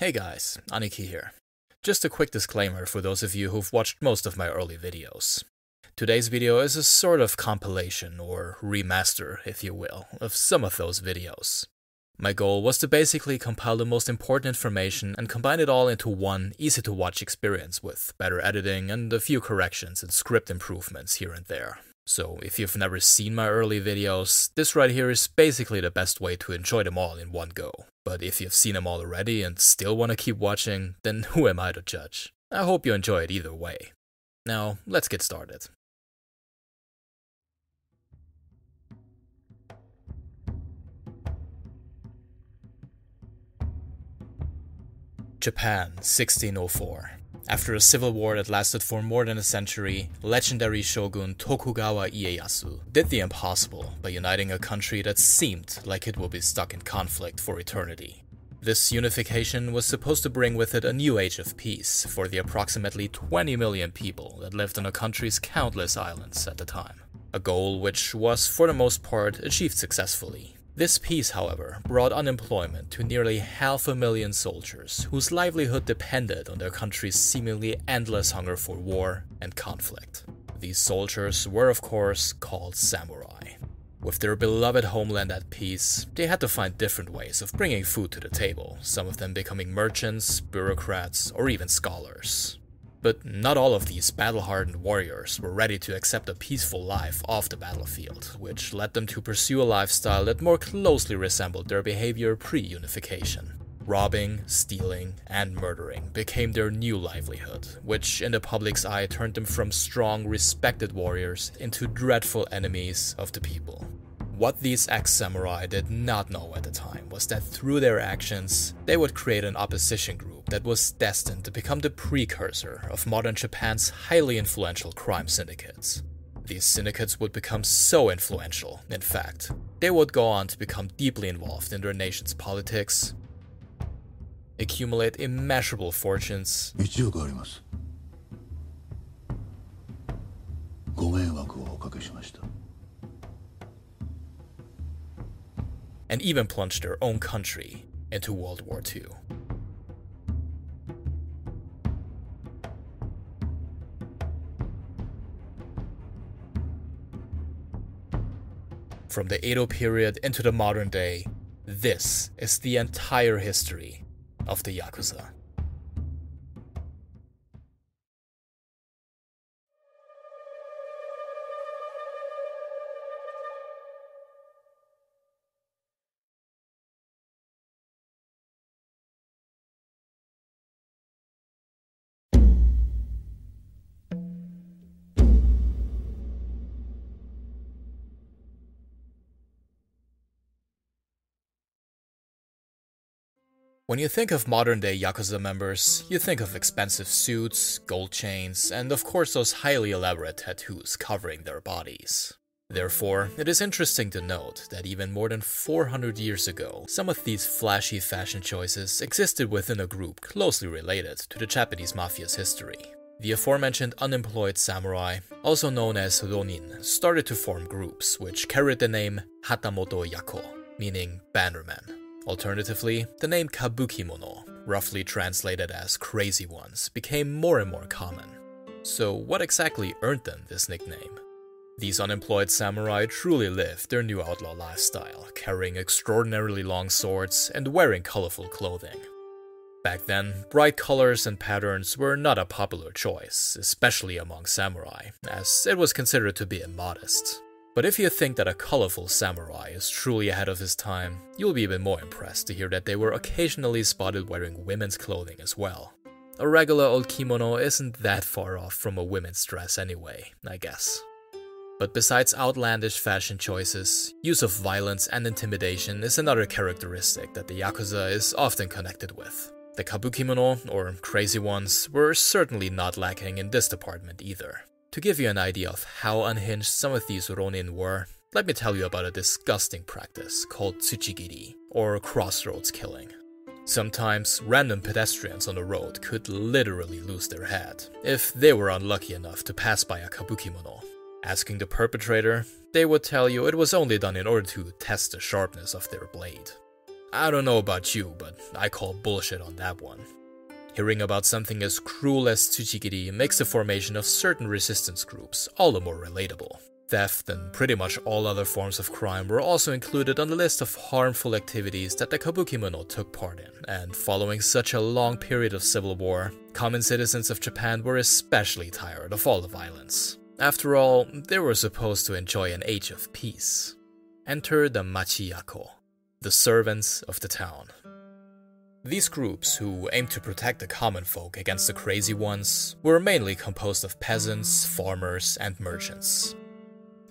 Hey guys, Aniki here. Just a quick disclaimer for those of you who've watched most of my early videos. Today's video is a sort of compilation, or remaster, if you will, of some of those videos. My goal was to basically compile the most important information and combine it all into one easy to watch experience with better editing and a few corrections and script improvements here and there. So if you've never seen my early videos, this right here is basically the best way to enjoy them all in one go. But if you've seen them all already and still want to keep watching, then who am I to judge? I hope you enjoy it either way. Now, let's get started. Japan, 1604. After a civil war that lasted for more than a century, legendary shogun Tokugawa Ieyasu did the impossible by uniting a country that seemed like it will be stuck in conflict for eternity. This unification was supposed to bring with it a new age of peace for the approximately 20 million people that lived on the country's countless islands at the time. A goal which was, for the most part, achieved successfully, this peace, however, brought unemployment to nearly half a million soldiers whose livelihood depended on their country's seemingly endless hunger for war and conflict. These soldiers were, of course, called samurai. With their beloved homeland at peace, they had to find different ways of bringing food to the table, some of them becoming merchants, bureaucrats, or even scholars. But not all of these battle hardened warriors were ready to accept a peaceful life off the battlefield, which led them to pursue a lifestyle that more closely resembled their behavior pre unification. Robbing, stealing, and murdering became their new livelihood, which in the public's eye turned them from strong, respected warriors into dreadful enemies of the people. What these ex samurai did not know at the time was that through their actions, they would create an opposition group that was destined to become the precursor of modern Japan's highly influential crime syndicates. These syndicates would become so influential, in fact, they would go on to become deeply involved in their nation's politics, accumulate immeasurable fortunes, and even plunged their own country into World War II. From the Edo period into the modern day, this is the entire history of the Yakuza. When you think of modern day Yakuza members, you think of expensive suits, gold chains, and of course those highly elaborate tattoos covering their bodies. Therefore, it is interesting to note that even more than 400 years ago, some of these flashy fashion choices existed within a group closely related to the Japanese mafia's history. The aforementioned unemployed samurai, also known as ronin, started to form groups which carried the name Hatamoto Yako, meaning bannerman. Alternatively, the name Kabukimono, roughly translated as crazy ones, became more and more common. So, what exactly earned them this nickname? These unemployed samurai truly lived their new outlaw lifestyle, carrying extraordinarily long swords and wearing colorful clothing. Back then, bright colors and patterns were not a popular choice, especially among samurai, as it was considered to be immodest. But if you think that a colorful samurai is truly ahead of his time, you'll be even more impressed to hear that they were occasionally spotted wearing women's clothing as well. A regular old kimono isn't that far off from a women's dress anyway, I guess. But besides outlandish fashion choices, use of violence and intimidation is another characteristic that the Yakuza is often connected with. The kabukimono, or crazy ones, were certainly not lacking in this department either. To give you an idea of how unhinged some of these ronin were, let me tell you about a disgusting practice called tsujigiri, or crossroads killing. Sometimes random pedestrians on the road could literally lose their head if they were unlucky enough to pass by a kabukimono. Asking the perpetrator, they would tell you it was only done in order to test the sharpness of their blade. I don't know about you, but I call bullshit on that one. Hearing about something as cruel as Tsujigiri makes the formation of certain resistance groups all the more relatable. Theft and pretty much all other forms of crime were also included on the list of harmful activities that the Kabukimono took part in, and following such a long period of civil war, common citizens of Japan were especially tired of all the violence. After all, they were supposed to enjoy an age of peace. Enter the Machiyako, the servants of the town. These groups, who aimed to protect the common folk against the crazy ones, were mainly composed of peasants, farmers, and merchants.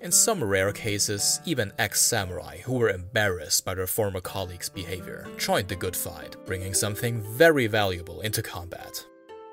In some rare cases, even ex samurai who were embarrassed by their former colleagues' behavior joined the good fight, bringing something very valuable into combat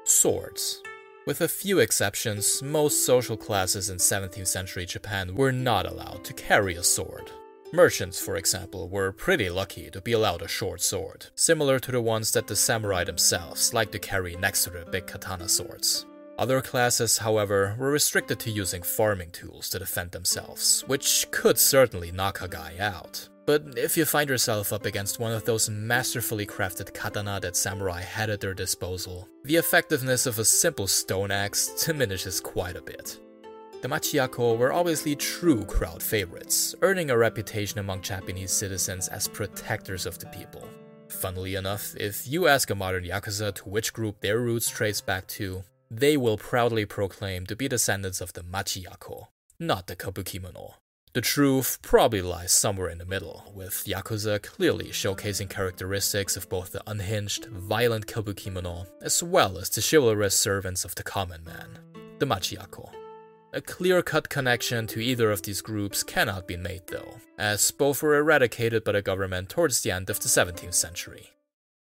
swords. With a few exceptions, most social classes in 17th century Japan were not allowed to carry a sword. Merchants, for example, were pretty lucky to be allowed a short sword, similar to the ones that the samurai themselves liked to carry next to their big katana swords. Other classes, however, were restricted to using farming tools to defend themselves, which could certainly knock a guy out. But if you find yourself up against one of those masterfully crafted katana that samurai had at their disposal, the effectiveness of a simple stone axe diminishes quite a bit. The Machiako were obviously true crowd favorites, earning a reputation among Japanese citizens as protectors of the people. Funnily enough, if you ask a modern Yakuza to which group their roots trace back to, they will proudly proclaim to be descendants of the Machiako, not the Kabukimono. The truth probably lies somewhere in the middle, with Yakuza clearly showcasing characteristics of both the unhinged, violent Kabukimono as well as the chivalrous servants of the common man, the Machiyako. A clear cut connection to either of these groups cannot be made though, as both were eradicated by the government towards the end of the 17th century.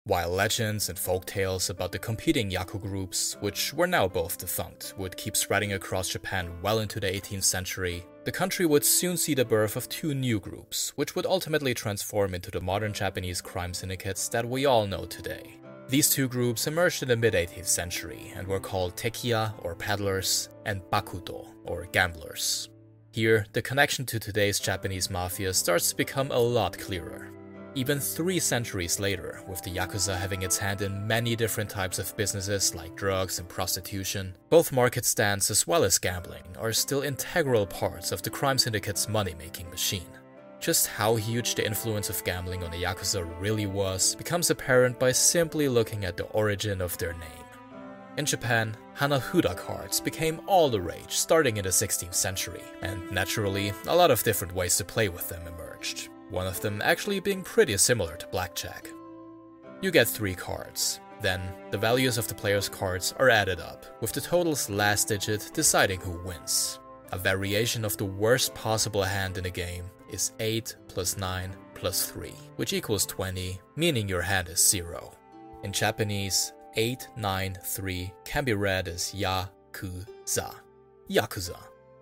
While legends and folk tales about the competing Yaku groups, which were now both defunct, would keep spreading across Japan well into the 18th century, the country would soon see the birth of two new groups, which would ultimately transform into the modern Japanese crime syndicates that we all know today. These two groups emerged in the mid 18th century and were called Tekiya or peddlers and Bakuto or gamblers. Here, the connection to today's Japanese mafia starts to become a lot clearer. Even three centuries later, with the Yakuza having its hand in many different types of businesses like drugs and prostitution, both market stands as well as gambling are still integral parts of the crime syndicate's money making machine. Just how huge the influence of gambling on the Yakuza really was becomes apparent by simply looking at the origin of their name. In Japan, Hanafuda cards became all the rage starting in the 16th century, and naturally, a lot of different ways to play with them emerged one of them actually being pretty similar to blackjack. You get three cards. Then, the values of the player's cards are added up, with the total's last digit deciding who wins. A variation of the worst possible hand in a game is 8 plus 9 plus 3, which equals 20, meaning your hand is 0. In Japanese, 8, 9, 3 can be read as Yakuza. Yakuza.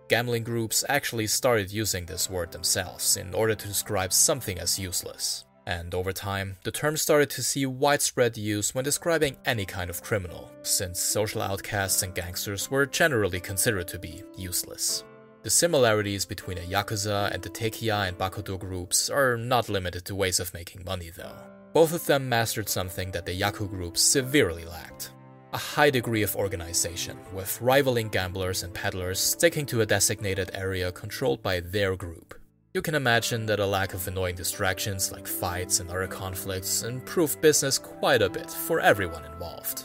Gambling groups actually started using this word themselves in order to describe something as useless. And over time, the term started to see widespread use when describing any kind of criminal, since social outcasts and gangsters were generally considered to be useless. The similarities between a Yakuza and the Tekiya and Bakuto groups are not limited to ways of making money, though. Both of them mastered something that the Yaku groups severely lacked a high degree of organization, with rivaling gamblers and peddlers sticking to a designated area controlled by their group. You can imagine that a lack of annoying distractions like fights and other conflicts improved business quite a bit for everyone involved.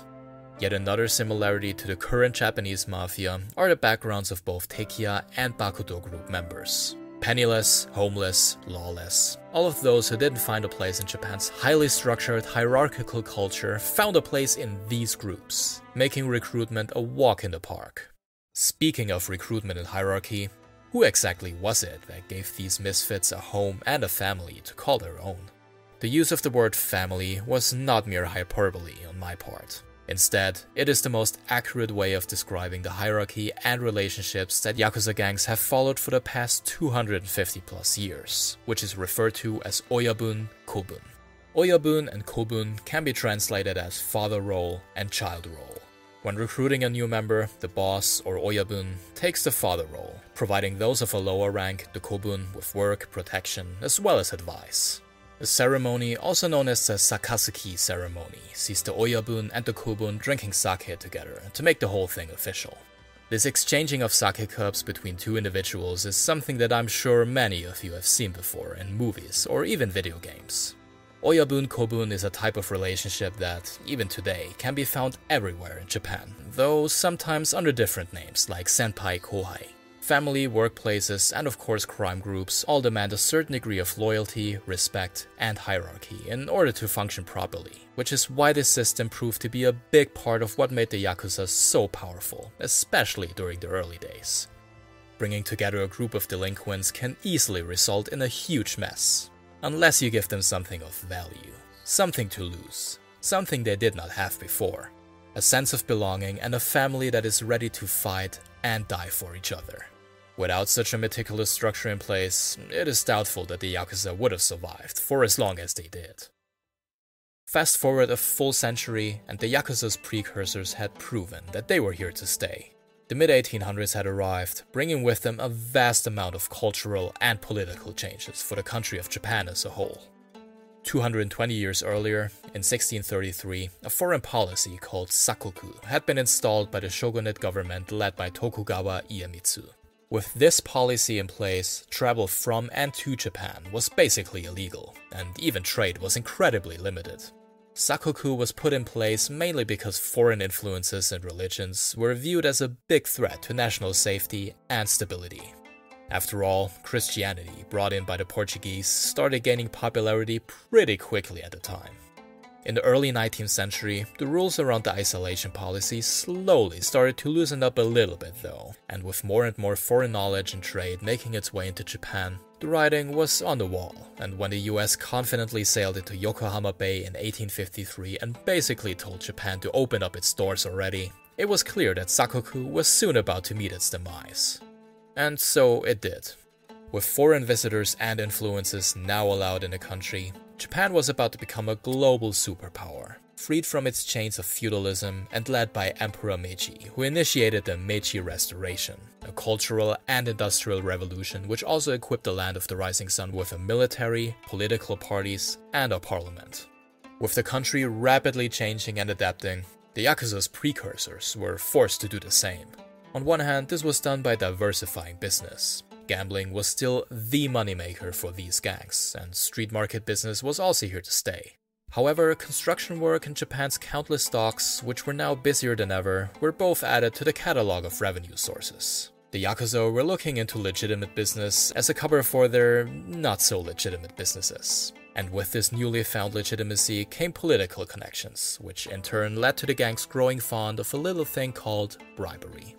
Yet another similarity to the current Japanese mafia are the backgrounds of both Tekiya and Bakuto group members. Penniless, homeless, lawless. All of those who didn't find a place in Japan's highly structured, hierarchical culture found a place in these groups, making recruitment a walk in the park. Speaking of recruitment and hierarchy, who exactly was it that gave these misfits a home and a family to call their own? The use of the word family was not mere hyperbole on my part. Instead, it is the most accurate way of describing the hierarchy and relationships that Yakuza gangs have followed for the past 250 plus years, which is referred to as Oyabun Kobun. Oyabun and Kobun can be translated as father role and child role. When recruiting a new member, the boss or Oyabun takes the father role, providing those of a lower rank, the Kobun, with work, protection, as well as advice. The ceremony, also known as the Sakazuki ceremony, sees the Oyabun and the Kobun drinking sake together to make the whole thing official. This exchanging of sake cups between two individuals is something that I'm sure many of you have seen before in movies or even video games. Oyabun Kobun is a type of relationship that, even today, can be found everywhere in Japan, though sometimes under different names like senpai kohai. Family, workplaces, and of course crime groups all demand a certain degree of loyalty, respect, and hierarchy in order to function properly, which is why this system proved to be a big part of what made the Yakuza so powerful, especially during the early days. Bringing together a group of delinquents can easily result in a huge mess, unless you give them something of value, something to lose, something they did not have before, a sense of belonging and a family that is ready to fight and die for each other. Without such a meticulous structure in place, it is doubtful that the Yakuza would have survived for as long as they did. Fast forward a full century, and the Yakuza's precursors had proven that they were here to stay. The mid 1800s had arrived, bringing with them a vast amount of cultural and political changes for the country of Japan as a whole. 220 years earlier, in 1633, a foreign policy called Sakoku had been installed by the shogunate government led by Tokugawa Iemitsu. With this policy in place, travel from and to Japan was basically illegal, and even trade was incredibly limited. Sakoku was put in place mainly because foreign influences and religions were viewed as a big threat to national safety and stability. After all, Christianity, brought in by the Portuguese, started gaining popularity pretty quickly at the time. In the early 19th century, the rules around the isolation policy slowly started to loosen up a little bit though, and with more and more foreign knowledge and trade making its way into Japan, the writing was on the wall, and when the US confidently sailed into Yokohama Bay in 1853 and basically told Japan to open up its doors already, it was clear that Sakoku was soon about to meet its demise. And so it did. With foreign visitors and influences now allowed in the country, Japan was about to become a global superpower, freed from its chains of feudalism and led by Emperor Meiji, who initiated the Meiji Restoration, a cultural and industrial revolution which also equipped the land of the rising sun with a military, political parties, and a parliament. With the country rapidly changing and adapting, the Yakuza's precursors were forced to do the same. On one hand, this was done by diversifying business. Gambling was still the moneymaker for these gangs, and street market business was also here to stay. However, construction work and Japan's countless docks, which were now busier than ever, were both added to the catalog of revenue sources. The Yakuza were looking into legitimate business as a cover for their not so legitimate businesses. And with this newly found legitimacy came political connections, which in turn led to the gang's growing fond of a little thing called bribery.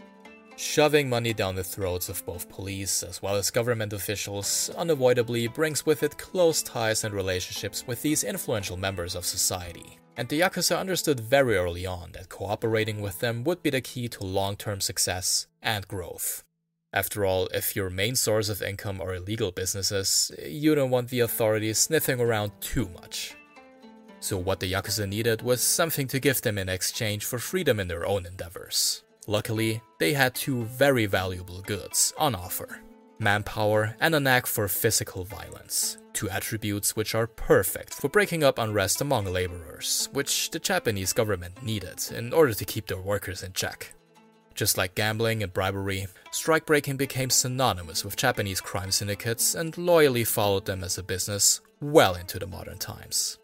Shoving money down the throats of both police as well as government officials unavoidably brings with it close ties and relationships with these influential members of society. And the Yakuza understood very early on that cooperating with them would be the key to long term success and growth. After all, if your main source of income are illegal businesses, you don't want the authorities sniffing around too much. So, what the Yakuza needed was something to give them in exchange for freedom in their own endeavors. Luckily, they had two very valuable goods on offer manpower and a knack for physical violence, two attributes which are perfect for breaking up unrest among laborers, which the Japanese government needed in order to keep their workers in check. Just like gambling and bribery, strikebreaking became synonymous with Japanese crime syndicates and loyally followed them as a business well into the modern times.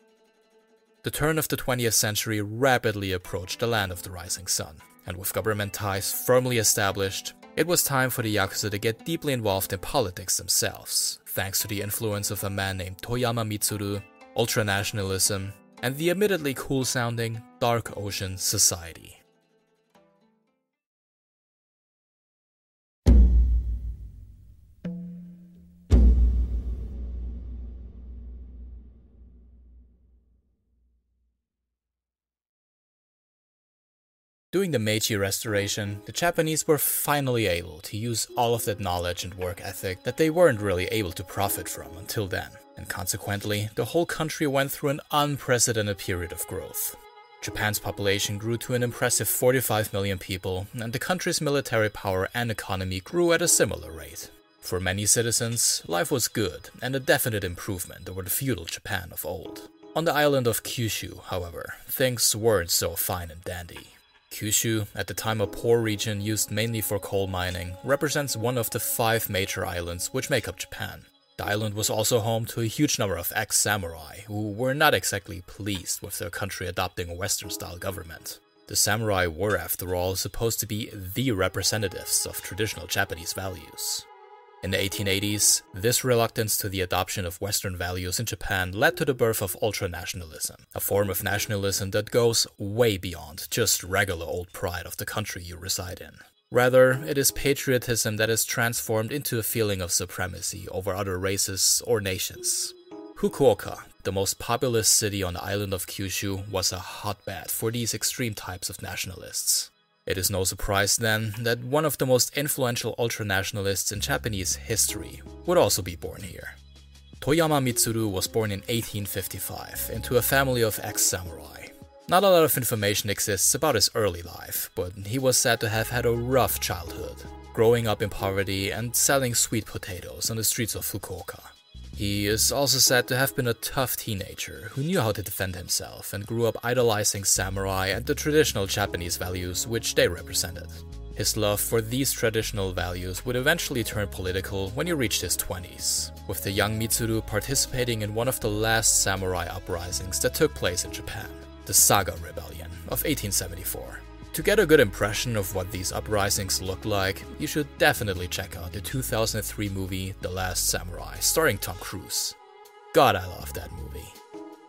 The turn of the 20th century rapidly approached the land of the rising sun, and with government ties firmly established, it was time for the Yakuza to get deeply involved in politics themselves, thanks to the influence of a man named Toyama Mitsuru, ultranationalism, and the admittedly cool sounding Dark Ocean Society. During the Meiji Restoration, the Japanese were finally able to use all of that knowledge and work ethic that they weren't really able to profit from until then, and consequently, the whole country went through an unprecedented period of growth. Japan's population grew to an impressive 45 million people, and the country's military power and economy grew at a similar rate. For many citizens, life was good and a definite improvement over the feudal Japan of old. On the island of Kyushu, however, things weren't so fine and dandy. Kyushu, at the time a poor region used mainly for coal mining, represents one of the five major islands which make up Japan. The island was also home to a huge number of ex samurai who were not exactly pleased with their country adopting a Western style government. The samurai were, after all, supposed to be the representatives of traditional Japanese values. In the 1880s, this reluctance to the adoption of Western values in Japan led to the birth of ultranationalism, a form of nationalism that goes way beyond just regular old pride of the country you reside in. Rather, it is patriotism that is transformed into a feeling of supremacy over other races or nations. Fukuoka, the most populous city on the island of Kyushu, was a hotbed for these extreme types of nationalists. It is no surprise then that one of the most influential ultranationalists in Japanese history would also be born here. Toyama Mitsuru was born in 1855 into a family of ex samurai. Not a lot of information exists about his early life, but he was said to have had a rough childhood, growing up in poverty and selling sweet potatoes on the streets of Fukuoka. He is also said to have been a tough teenager who knew how to defend himself and grew up idolizing samurai and the traditional Japanese values which they represented. His love for these traditional values would eventually turn political when he reached his 20s, with the young Mitsuru participating in one of the last samurai uprisings that took place in Japan, the Saga Rebellion of 1874. To get a good impression of what these uprisings look like, you should definitely check out the 2003 movie The Last Samurai, starring Tom Cruise. God, I love that movie.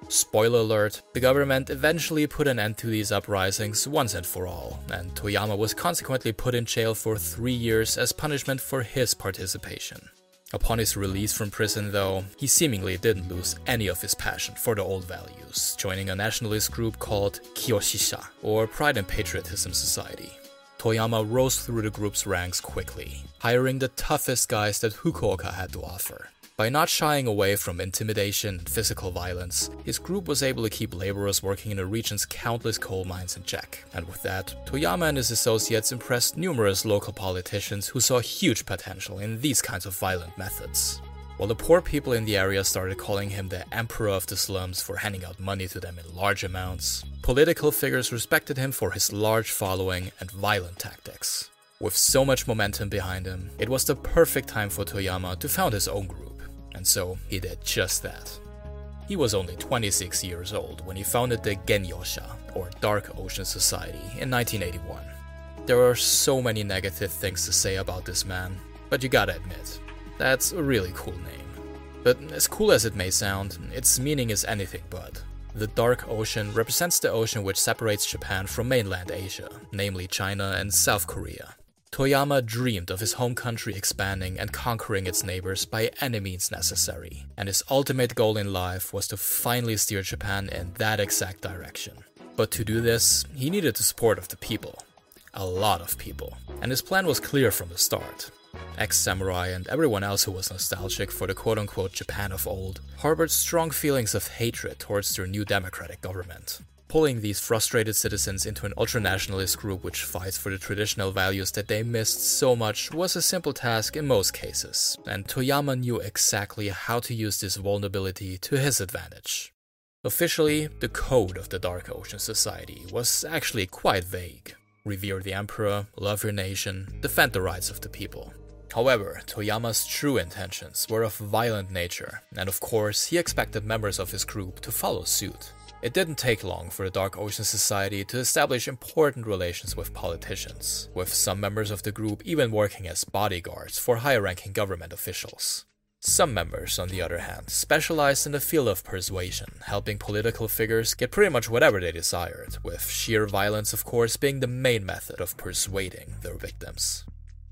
Spoiler alert, the government eventually put an end to these uprisings once and for all, and Toyama was consequently put in jail for three years as punishment for his participation. Upon his release from prison, though, he seemingly didn't lose any of his passion for the old values, joining a nationalist group called Kyoshisha, or Pride and Patriotism Society. Toyama rose through the group's ranks quickly, hiring the toughest guys that Fukuoka had to offer. By not shying away from intimidation and physical violence, his group was able to keep laborers working in the region's countless coal mines in check. And with that, Toyama and his associates impressed numerous local politicians who saw huge potential in these kinds of violent methods. While the poor people in the area started calling him the emperor of the slums for handing out money to them in large amounts, political figures respected him for his large following and violent tactics. With so much momentum behind him, it was the perfect time for Toyama to found his own group and so he did just that. He was only 26 years old when he founded the Genyosha, or Dark Ocean Society, in 1981. There are so many negative things to say about this man, but you gotta admit, that's a really cool name. But as cool as it may sound, its meaning is anything but. The Dark Ocean represents the ocean which separates Japan from mainland Asia, namely China and South Korea. Toyama dreamed of his home country expanding and conquering its neighbors by any means necessary, and his ultimate goal in life was to finally steer Japan in that exact direction. But to do this, he needed the support of the people. A lot of people. And his plan was clear from the start. Ex samurai and everyone else who was nostalgic for the quote unquote Japan of old harbored strong feelings of hatred towards their new democratic government. Pulling these frustrated citizens into an ultranationalist group which fights for the traditional values that they missed so much was a simple task in most cases, and Toyama knew exactly how to use this vulnerability to his advantage. Officially, the code of the Dark Ocean Society was actually quite vague. Revere the Emperor, love your nation, defend the rights of the people. However, Toyama's true intentions were of violent nature, and of course, he expected members of his group to follow suit. It didn't take long for the Dark Ocean Society to establish important relations with politicians, with some members of the group even working as bodyguards for high ranking government officials. Some members, on the other hand, specialized in the field of persuasion, helping political figures get pretty much whatever they desired, with sheer violence, of course, being the main method of persuading their victims.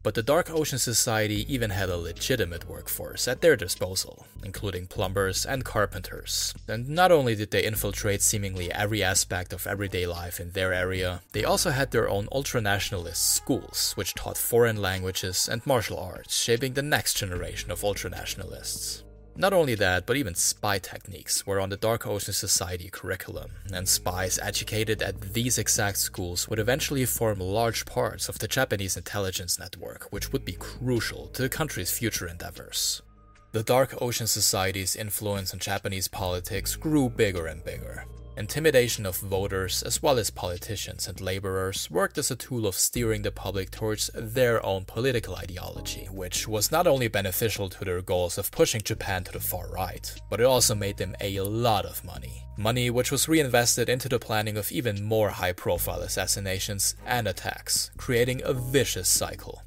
But the Dark Ocean Society even had a legitimate workforce at their disposal, including plumbers and carpenters. And not only did they infiltrate seemingly every aspect of everyday life in their area, they also had their own ultranationalist schools, which taught foreign languages and martial arts, shaping the next generation of ultranationalists. Not only that, but even spy techniques were on the Dark Ocean Society curriculum, and spies educated at these exact schools would eventually form large parts of the Japanese intelligence network, which would be crucial to the country's future endeavors. The Dark Ocean Society's influence on Japanese politics grew bigger and bigger, Intimidation of voters, as well as politicians and laborers, worked as a tool of steering the public towards their own political ideology, which was not only beneficial to their goals of pushing Japan to the far right, but it also made them a lot of money. Money which was reinvested into the planning of even more high profile assassinations and attacks, creating a vicious cycle.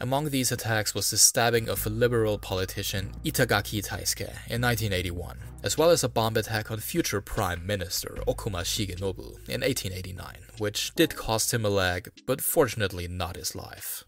Among these attacks was the stabbing of a liberal politician Itagaki Taisuke in 1981, as well as a bomb attack on future Prime Minister Okuma Shigenobu in 1889, which did cost him a leg, but fortunately not his life.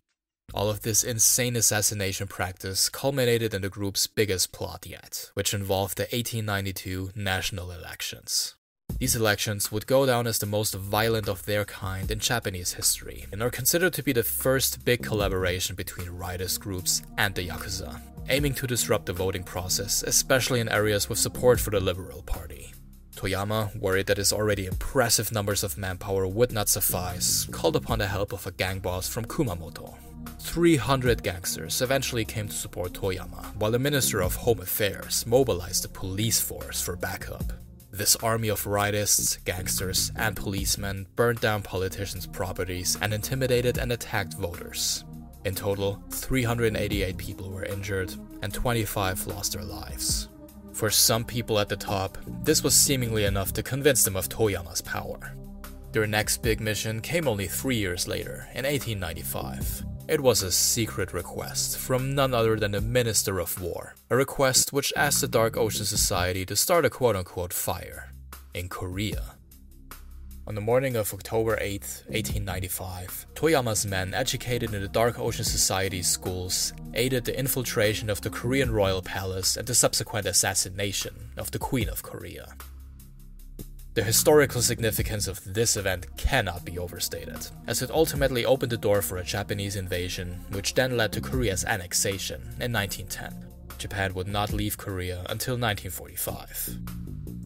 All of this insane assassination practice culminated in the group's biggest plot yet, which involved the 1892 national elections. These elections would go down as the most violent of their kind in Japanese history and are considered to be the first big collaboration between rightist groups and the Yakuza, aiming to disrupt the voting process, especially in areas with support for the Liberal Party. Toyama, worried that his already impressive numbers of manpower would not suffice, called upon the help of a gang boss from Kumamoto. 300 gangsters eventually came to support Toyama, while the Minister of Home Affairs mobilized the police force for backup. This army of rightists, gangsters, and policemen burned down politicians' properties and intimidated and attacked voters. In total, 388 people were injured and 25 lost their lives. For some people at the top, this was seemingly enough to convince them of Toyama's power. Their next big mission came only three years later, in 1895. It was a secret request from none other than the Minister of War, a request which asked the Dark Ocean Society to start a quote unquote fire in Korea. On the morning of October 8, 1895, Toyama's men, educated in the Dark Ocean Society's schools, aided the infiltration of the Korean royal palace and the subsequent assassination of the Queen of Korea. The historical significance of this event cannot be overstated, as it ultimately opened the door for a Japanese invasion, which then led to Korea's annexation in 1910. Japan would not leave Korea until 1945.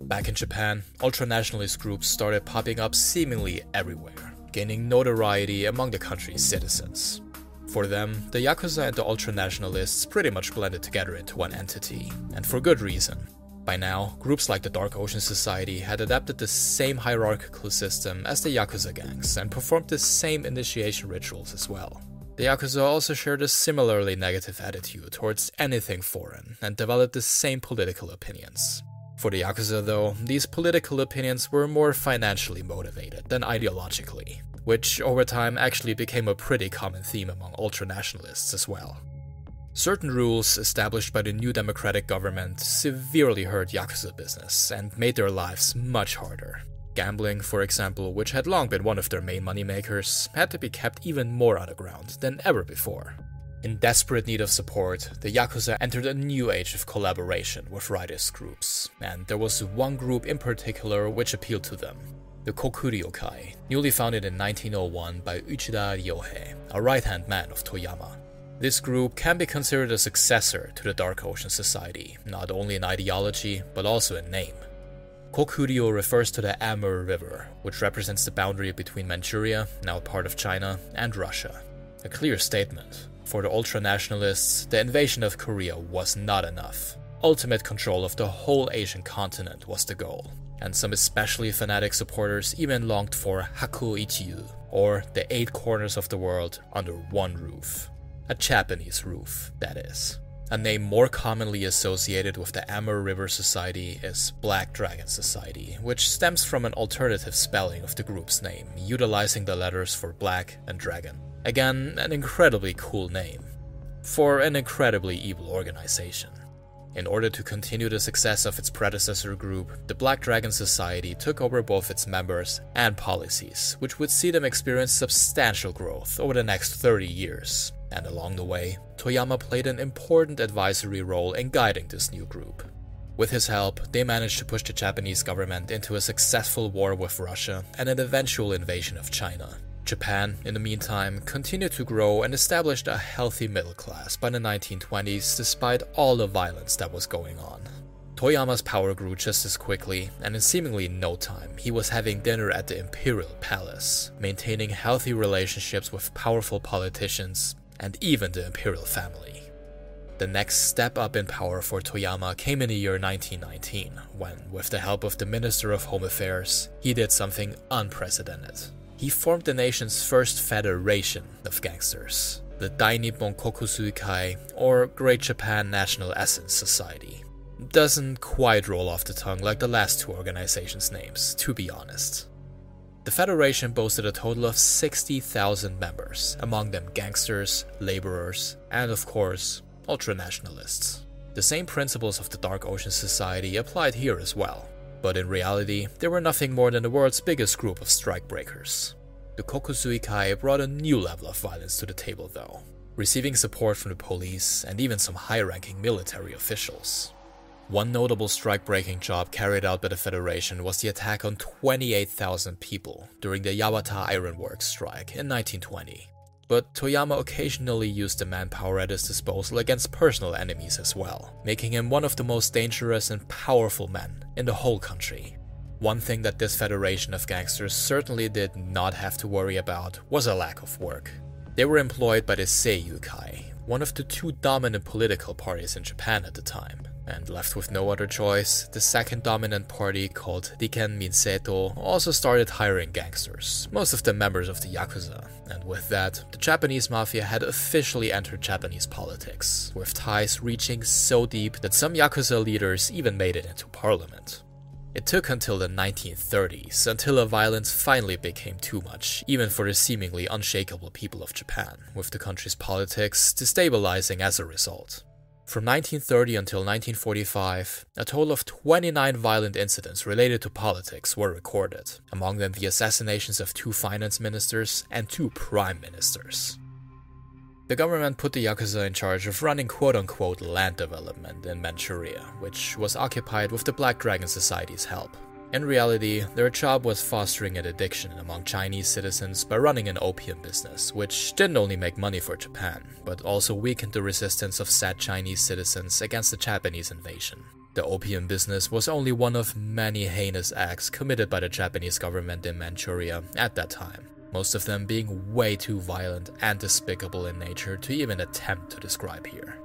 Back in Japan, ultranationalist groups started popping up seemingly everywhere, gaining notoriety among the country's citizens. For them, the Yakuza and the ultranationalists pretty much blended together into one entity, and for good reason. By now, groups like the Dark Ocean Society had adapted the same hierarchical system as the Yakuza gangs and performed the same initiation rituals as well. The Yakuza also shared a similarly negative attitude towards anything foreign and developed the same political opinions. For the Yakuza, though, these political opinions were more financially motivated than ideologically, which over time actually became a pretty common theme among ultranationalists as well. Certain rules established by the new democratic government severely hurt Yakuza business and made their lives much harder. Gambling, for example, which had long been one of their main moneymakers, had to be kept even more underground than ever before. In desperate need of support, the Yakuza entered a new age of collaboration with rightist groups, and there was one group in particular which appealed to them the Kokuryukai, newly founded in 1901 by Uchida Ryohei, a right hand man of Toyama. This group can be considered a successor to the Dark Ocean Society, not only in ideology, but also in name. Kokuryu refers to the Amur River, which represents the boundary between Manchuria, now part of China, and Russia. A clear statement. For the ultranationalists, the invasion of Korea was not enough. Ultimate control of the whole Asian continent was the goal, and some especially fanatic supporters even longed for Hakko Ichiu, or the eight corners of the world under one roof. A Japanese roof, that is. A name more commonly associated with the Amur River Society is Black Dragon Society, which stems from an alternative spelling of the group's name, utilizing the letters for black and dragon. Again, an incredibly cool name. For an incredibly evil organization. In order to continue the success of its predecessor group, the Black Dragon Society took over both its members and policies, which would see them experience substantial growth over the next 30 years, and along the way, Toyama played an important advisory role in guiding this new group. With his help, they managed to push the Japanese government into a successful war with Russia and an eventual invasion of China. Japan, in the meantime, continued to grow and established a healthy middle class by the 1920s despite all the violence that was going on. Toyama's power grew just as quickly, and in seemingly no time, he was having dinner at the Imperial Palace, maintaining healthy relationships with powerful politicians and even the imperial family. The next step up in power for Toyama came in the year 1919, when, with the help of the Minister of Home Affairs, he did something unprecedented. He formed the nation's first federation of gangsters, the Dainippon Kokusuikai, or Great Japan National Essence Society. Doesn't quite roll off the tongue like the last two organizations' names, to be honest. The Federation boasted a total of 60,000 members, among them gangsters, laborers, and of course, ultranationalists. The same principles of the Dark Ocean Society applied here as well, but in reality, they were nothing more than the world's biggest group of strikebreakers. The Kokusuikai brought a new level of violence to the table, though, receiving support from the police and even some high ranking military officials. One notable strike breaking job carried out by the Federation was the attack on 28,000 people during the Yawata Ironworks strike in 1920. But Toyama occasionally used the manpower at his disposal against personal enemies as well, making him one of the most dangerous and powerful men in the whole country. One thing that this federation of gangsters certainly did not have to worry about was a lack of work. They were employed by the Seiyukai, one of the two dominant political parties in Japan at the time, and left with no other choice, the second dominant party called Rikken Minseito also started hiring gangsters, most of them members of the Yakuza, and with that, the Japanese mafia had officially entered Japanese politics, with ties reaching so deep that some Yakuza leaders even made it into parliament. It took until the 1930s until the violence finally became too much, even for the seemingly unshakable people of Japan, with the country's politics destabilizing as a result. From 1930 until 1945, a total of 29 violent incidents related to politics were recorded, among them the assassinations of two finance ministers and two prime ministers. The government put the Yakuza in charge of running quote unquote land development in Manchuria, which was occupied with the Black Dragon Society's help. In reality, their job was fostering an addiction among Chinese citizens by running an opium business, which didn't only make money for Japan, but also weakened the resistance of sad Chinese citizens against the Japanese invasion. The opium business was only one of many heinous acts committed by the Japanese government in Manchuria at that time, most of them being way too violent and despicable in nature to even attempt to describe here.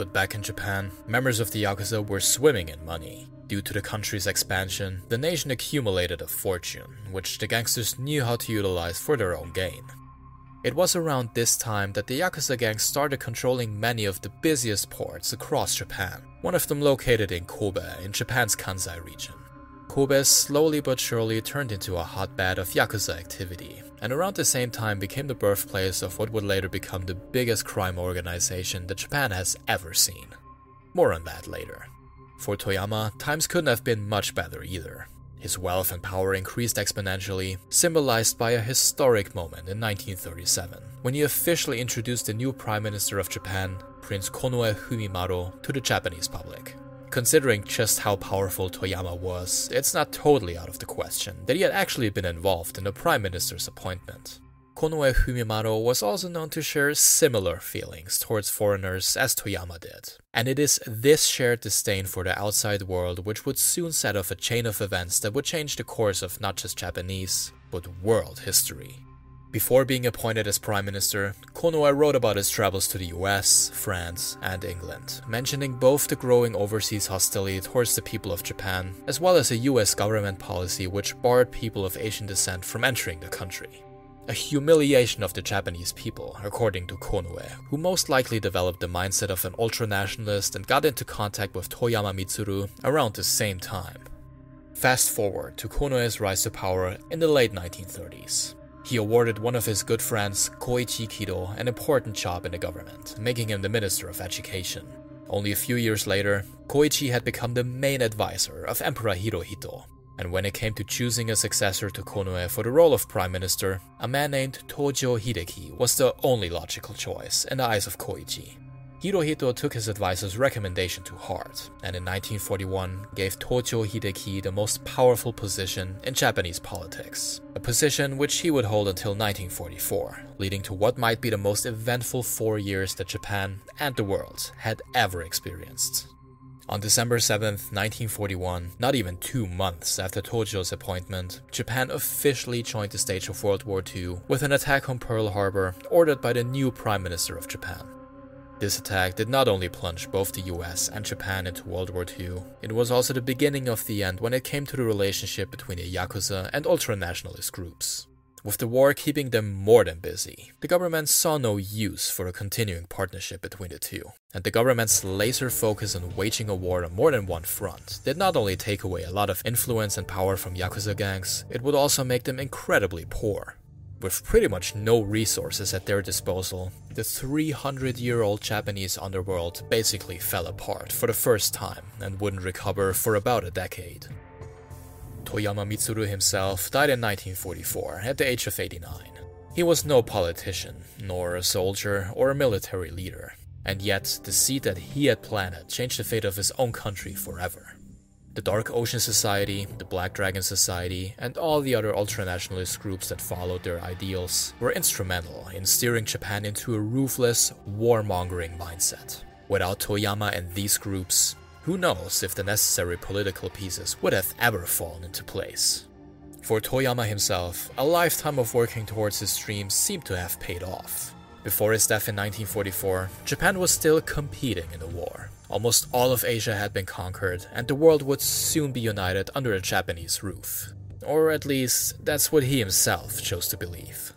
But back in Japan, members of the Yakuza were swimming in money. Due to the country's expansion, the nation accumulated a fortune, which the gangsters knew how to utilize for their own gain. It was around this time that the Yakuza gang started controlling many of the busiest ports across Japan, one of them located in Kobe in Japan's Kansai region. Kobe slowly but surely turned into a hotbed of Yakuza activity, and around the same time became the birthplace of what would later become the biggest crime organization that Japan has ever seen. More on that later. For Toyama, times couldn't have been much better either. His wealth and power increased exponentially, symbolized by a historic moment in 1937, when he officially introduced the new Prime Minister of Japan, Prince Konoe Fumimaro, to the Japanese public. Considering just how powerful Toyama was, it's not totally out of the question that he had actually been involved in the Prime Minister's appointment. Konoe Fumimaro was also known to share similar feelings towards foreigners as Toyama did. And it is this shared disdain for the outside world which would soon set off a chain of events that would change the course of not just Japanese, but world history. Before being appointed as Prime Minister, Konoe wrote about his travels to the US, France, and England, mentioning both the growing overseas hostility towards the people of Japan, as well as a US government policy which barred people of Asian descent from entering the country a humiliation of the Japanese people, according to Konoe, who most likely developed the mindset of an ultranationalist and got into contact with Toyama Mitsuru around the same time. Fast forward to Konoe's rise to power in the late 1930s. He awarded one of his good friends, Koichi Kido, an important job in the government, making him the Minister of Education. Only a few years later, Koichi had become the main advisor of Emperor Hirohito, and when it came to choosing a successor to Konoe for the role of prime minister, a man named Tojo Hideki was the only logical choice in the eyes of Koichi. Hirohito took his advisor's recommendation to heart, and in 1941 gave Tojo Hideki the most powerful position in Japanese politics, a position which he would hold until 1944, leading to what might be the most eventful four years that Japan and the world had ever experienced. On December 7, 1941, not even two months after Tojo's appointment, Japan officially joined the stage of World War II with an attack on Pearl Harbor ordered by the new Prime Minister of Japan. This attack did not only plunge both the US and Japan into World War II, it was also the beginning of the end when it came to the relationship between the Yakuza and ultranationalist groups. With the war keeping them more than busy, the government saw no use for a continuing partnership between the two, and the government's laser focus on waging a war on more than one front did not only take away a lot of influence and power from Yakuza gangs, it would also make them incredibly poor. With pretty much no resources at their disposal, the 300 year old Japanese underworld basically fell apart for the first time and wouldn't recover for about a decade. Toyama Mitsuru himself died in 1944 at the age of 89. He was no politician, nor a soldier or a military leader, and yet the seed that he had planted changed the fate of his own country forever. The Dark Ocean Society, the Black Dragon Society, and all the other ultranationalist groups that followed their ideals were instrumental in steering Japan into a ruthless, warmongering mindset. Without Toyama and these groups, who knows if the necessary political pieces would have ever fallen into place. For Toyama himself, a lifetime of working towards his dreams seemed to have paid off. Before his death in 1944, Japan was still competing in the war. Almost all of Asia had been conquered, and the world would soon be united under a Japanese roof. Or at least, that's what he himself chose to believe.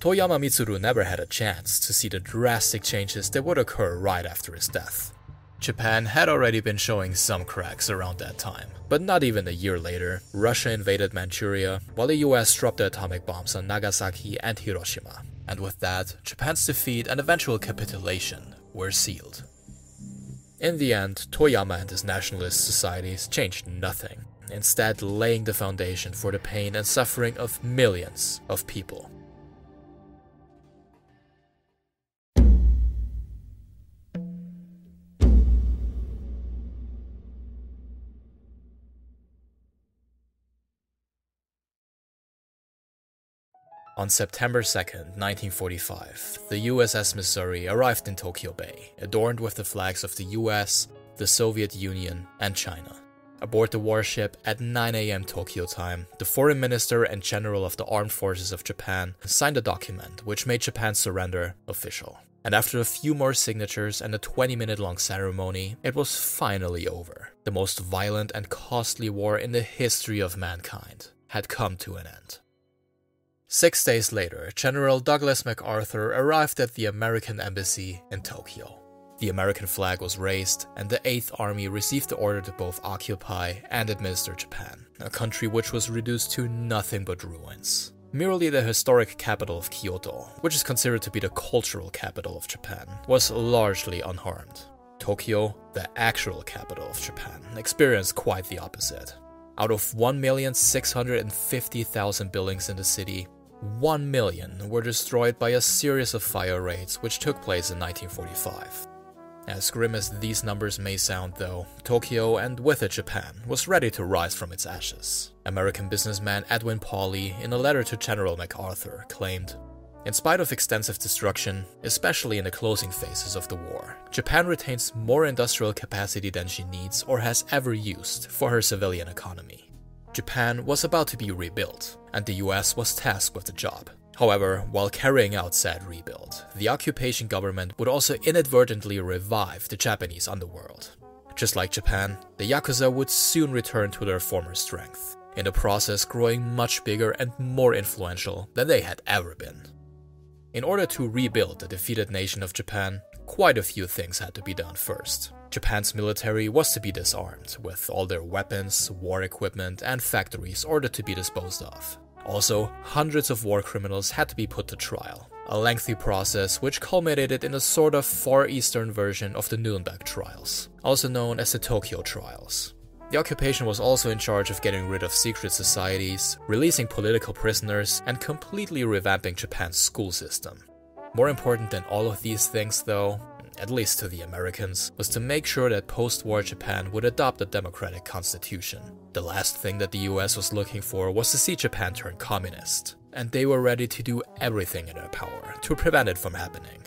Toyama Mitsuru never had a chance to see the drastic changes that would occur right after his death. Japan had already been showing some cracks around that time, but not even a year later, Russia invaded Manchuria, while the US dropped the atomic bombs on Nagasaki and Hiroshima. And with that, Japan's defeat and eventual capitulation were sealed. In the end, Toyama and his nationalist societies changed nothing, instead, laying the foundation for the pain and suffering of millions of people. On September 2, 1945, the USS Missouri arrived in Tokyo Bay, adorned with the flags of the US, the Soviet Union, and China. Aboard the warship at 9 am Tokyo time, the foreign minister and general of the armed forces of Japan signed a document which made Japan's surrender official. And after a few more signatures and a 20 minute long ceremony, it was finally over. The most violent and costly war in the history of mankind had come to an end. Six days later, General Douglas MacArthur arrived at the American Embassy in Tokyo. The American flag was raised, and the Eighth Army received the order to both occupy and administer Japan, a country which was reduced to nothing but ruins. Merely the historic capital of Kyoto, which is considered to be the cultural capital of Japan, was largely unharmed. Tokyo, the actual capital of Japan, experienced quite the opposite. Out of 1,650,000 buildings in the city, 1 million were destroyed by a series of fire raids which took place in 1945. As grim as these numbers may sound, though, Tokyo and with it Japan was ready to rise from its ashes. American businessman Edwin Pauley, in a letter to General MacArthur, claimed In spite of extensive destruction, especially in the closing phases of the war, Japan retains more industrial capacity than she needs or has ever used for her civilian economy. Japan was about to be rebuilt, and the US was tasked with the job. However, while carrying out said rebuild, the occupation government would also inadvertently revive the Japanese underworld. Just like Japan, the Yakuza would soon return to their former strength, in the process growing much bigger and more influential than they had ever been. In order to rebuild the defeated nation of Japan, quite a few things had to be done first. Japan's military was to be disarmed, with all their weapons, war equipment, and factories ordered to be disposed of. Also, hundreds of war criminals had to be put to trial, a lengthy process which culminated in a sort of far eastern version of the Nuremberg trials, also known as the Tokyo trials. The occupation was also in charge of getting rid of secret societies, releasing political prisoners, and completely revamping Japan's school system. More important than all of these things, though, at least to the Americans, was to make sure that post war Japan would adopt a democratic constitution. The last thing that the US was looking for was to see Japan turn communist, and they were ready to do everything in their power to prevent it from happening.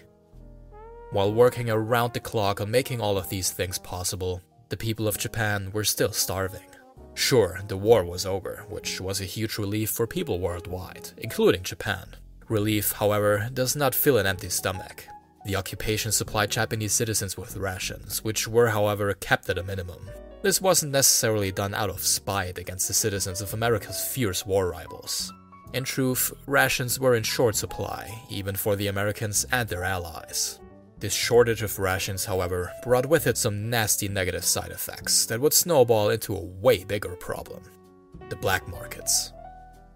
While working around the clock on making all of these things possible, the people of Japan were still starving. Sure, the war was over, which was a huge relief for people worldwide, including Japan. Relief, however, does not fill an empty stomach. The occupation supplied Japanese citizens with rations, which were, however, kept at a minimum. This wasn't necessarily done out of spite against the citizens of America's fierce war rivals. In truth, rations were in short supply, even for the Americans and their allies. This shortage of rations, however, brought with it some nasty negative side effects that would snowball into a way bigger problem the black markets.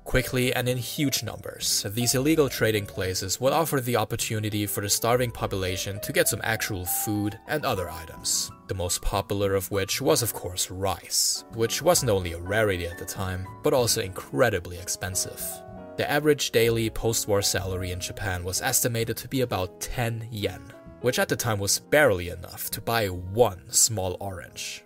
Quickly and in huge numbers, these illegal trading places would offer the opportunity for the starving population to get some actual food and other items. The most popular of which was, of course, rice, which wasn't only a rarity at the time, but also incredibly expensive. The average daily post war salary in Japan was estimated to be about 10 yen, which at the time was barely enough to buy one small orange.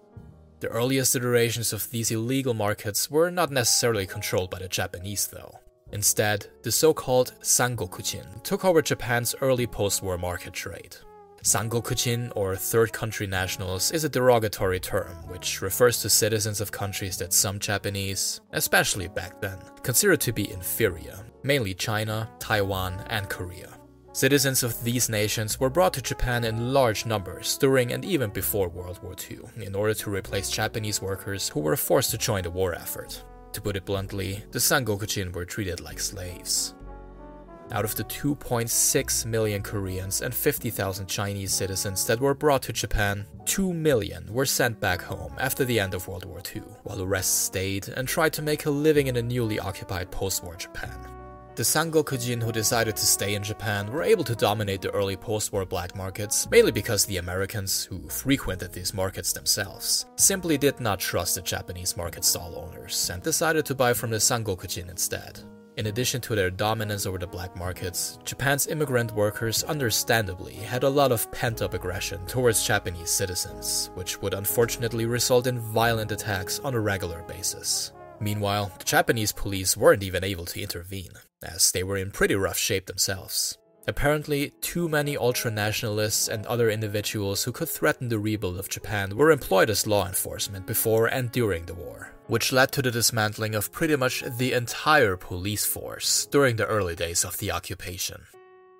The earliest iterations of these illegal markets were not necessarily controlled by the Japanese, though. Instead, the so called Sangokujin took over Japan's early post war market trade. Sangokujin, or third country nationals, is a derogatory term which refers to citizens of countries that some Japanese, especially back then, considered to be inferior, mainly China, Taiwan, and Korea. Citizens of these nations were brought to Japan in large numbers during and even before World War II in order to replace Japanese workers who were forced to join the war effort. To put it bluntly, the Sangokujin were treated like slaves. Out of the 2.6 million Koreans and 50,000 Chinese citizens that were brought to Japan, 2 million were sent back home after the end of World War II, while the rest stayed and tried to make a living in a newly occupied post war Japan. The Sangokujin who decided to stay in Japan were able to dominate the early post war black markets, mainly because the Americans, who frequented these markets themselves, simply did not trust the Japanese market stall owners and decided to buy from the Sangokujin instead. In addition to their dominance over the black markets, Japan's immigrant workers understandably had a lot of pent up aggression towards Japanese citizens, which would unfortunately result in violent attacks on a regular basis. Meanwhile, the Japanese police weren't even able to intervene, as they were in pretty rough shape themselves. Apparently, too many ultra nationalists and other individuals who could threaten the rebuild of Japan were employed as law enforcement before and during the war, which led to the dismantling of pretty much the entire police force during the early days of the occupation.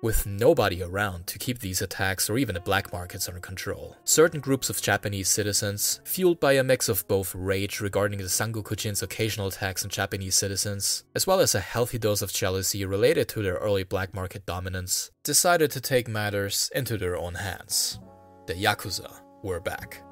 With nobody around to keep these attacks or even the black markets under control, certain groups of Japanese citizens, fueled by a mix of both rage regarding the Sangokujin's occasional attacks on Japanese citizens, as well as a healthy dose of jealousy related to their early black market dominance, decided to take matters into their own hands. The Yakuza were back.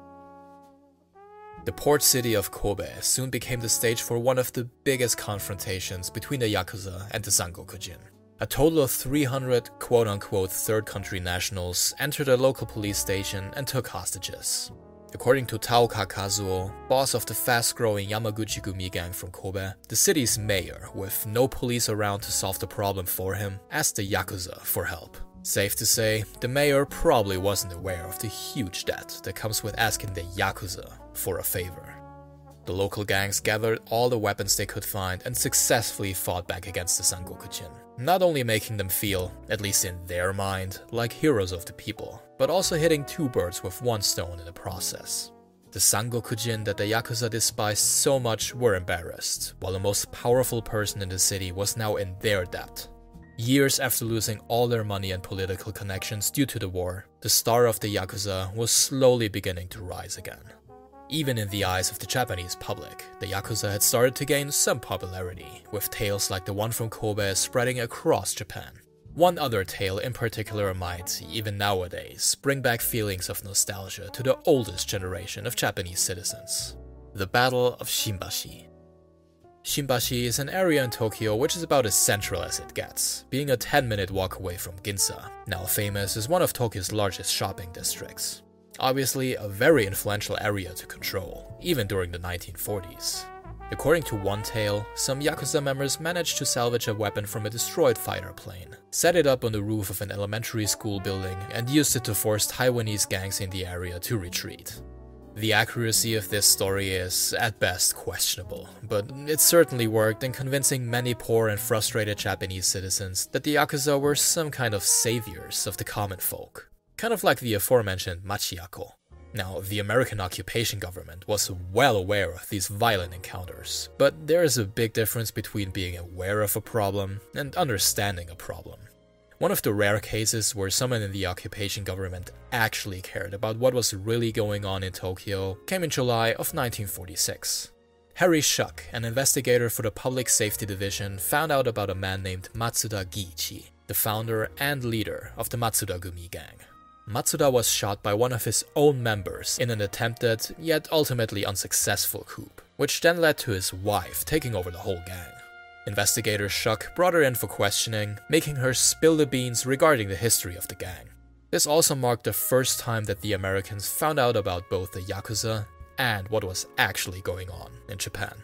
The port city of Kobe soon became the stage for one of the biggest confrontations between the Yakuza and the Sangokujin. A total of 300 quote unquote third country nationals entered a local police station and took hostages. According to Taoka Kazuo, boss of the fast growing Yamaguchi Gumi gang from Kobe, the city's mayor, with no police around to solve the problem for him, asked the Yakuza for help. Safe to say, the mayor probably wasn't aware of the huge debt that comes with asking the Yakuza for a favor. The local gangs gathered all the weapons they could find and successfully fought back against the Sangokujin not only making them feel, at least in their mind, like heroes of the people, but also hitting two birds with one stone in the process. The Sangokujin that the Yakuza despised so much were embarrassed, while the most powerful person in the city was now in their debt. Years after losing all their money and political connections due to the war, the star of the Yakuza was slowly beginning to rise again. Even in the eyes of the Japanese public, the Yakuza had started to gain some popularity, with tales like the one from Kobe spreading across Japan. One other tale in particular might, even nowadays, bring back feelings of nostalgia to the oldest generation of Japanese citizens. The Battle of Shimbashi. Shimbashi is an area in Tokyo which is about as central as it gets, being a 10 minute walk away from Ginza, now famous as one of Tokyo's largest shopping districts obviously a very influential area to control, even during the 1940s. According to one tale, some Yakuza members managed to salvage a weapon from a destroyed fighter plane, set it up on the roof of an elementary school building, and used it to force Taiwanese gangs in the area to retreat. The accuracy of this story is, at best, questionable, but it certainly worked in convincing many poor and frustrated Japanese citizens that the Yakuza were some kind of saviors of the common folk, kind of like the aforementioned Machiyakko. Now, the American occupation government was well aware of these violent encounters, but there is a big difference between being aware of a problem and understanding a problem. One of the rare cases where someone in the occupation government actually cared about what was really going on in Tokyo came in July of 1946. Harry Shuck, an investigator for the Public Safety Division, found out about a man named Matsuda Giichi, the founder and leader of the Matsuda Gumi gang. Matsuda was shot by one of his own members in an attempted, yet ultimately unsuccessful coup, which then led to his wife taking over the whole gang. Investigator Shuck brought her in for questioning, making her spill the beans regarding the history of the gang. This also marked the first time that the Americans found out about both the Yakuza and what was actually going on in Japan.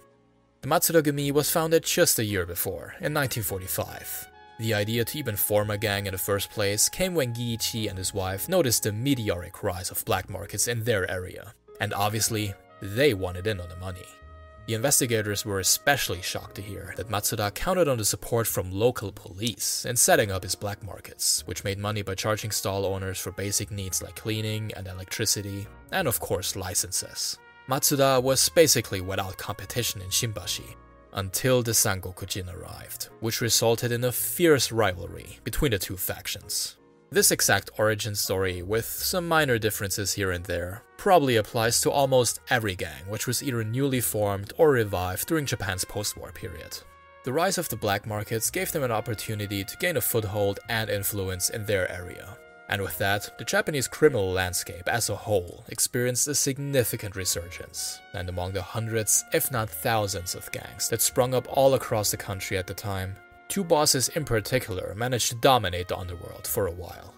The Matsuda Gumi was founded just a year before, in 1945, the idea to even form a gang in the first place came when Giichi and his wife noticed the meteoric rise of black markets in their area, and obviously, they wanted in on the money. The investigators were especially shocked to hear that Matsuda counted on the support from local police in setting up his black markets, which made money by charging stall owners for basic needs like cleaning and electricity, and of course licenses. Matsuda was basically without competition in Shimbashi, until the Sangokujin arrived, which resulted in a fierce rivalry between the two factions. This exact origin story, with some minor differences here and there, probably applies to almost every gang which was either newly formed or revived during Japan's post war period. The rise of the black markets gave them an opportunity to gain a foothold and influence in their area, and with that, the Japanese criminal landscape as a whole experienced a significant resurgence. And among the hundreds, if not thousands, of gangs that sprung up all across the country at the time, two bosses in particular managed to dominate the underworld for a while.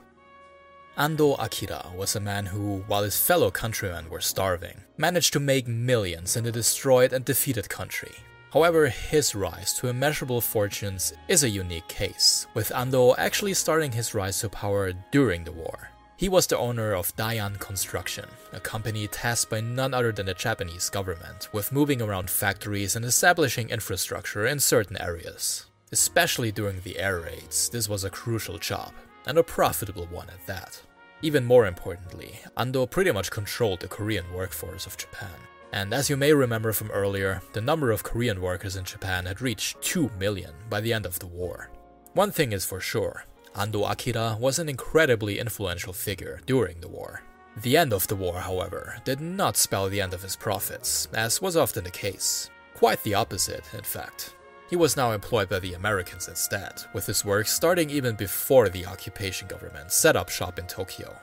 Ando Akira was a man who, while his fellow countrymen were starving, managed to make millions in a destroyed and defeated country However, his rise to immeasurable fortunes is a unique case, with Ando actually starting his rise to power during the war. He was the owner of Dayan Construction, a company tasked by none other than the Japanese government with moving around factories and establishing infrastructure in certain areas. Especially during the air raids, this was a crucial job, and a profitable one at that. Even more importantly, Ando pretty much controlled the Korean workforce of Japan. And as you may remember from earlier, the number of Korean workers in Japan had reached 2 million by the end of the war. One thing is for sure Ando Akira was an incredibly influential figure during the war. The end of the war, however, did not spell the end of his profits, as was often the case. Quite the opposite, in fact. He was now employed by the Americans instead, with his work starting even before the occupation government set up shop in Tokyo.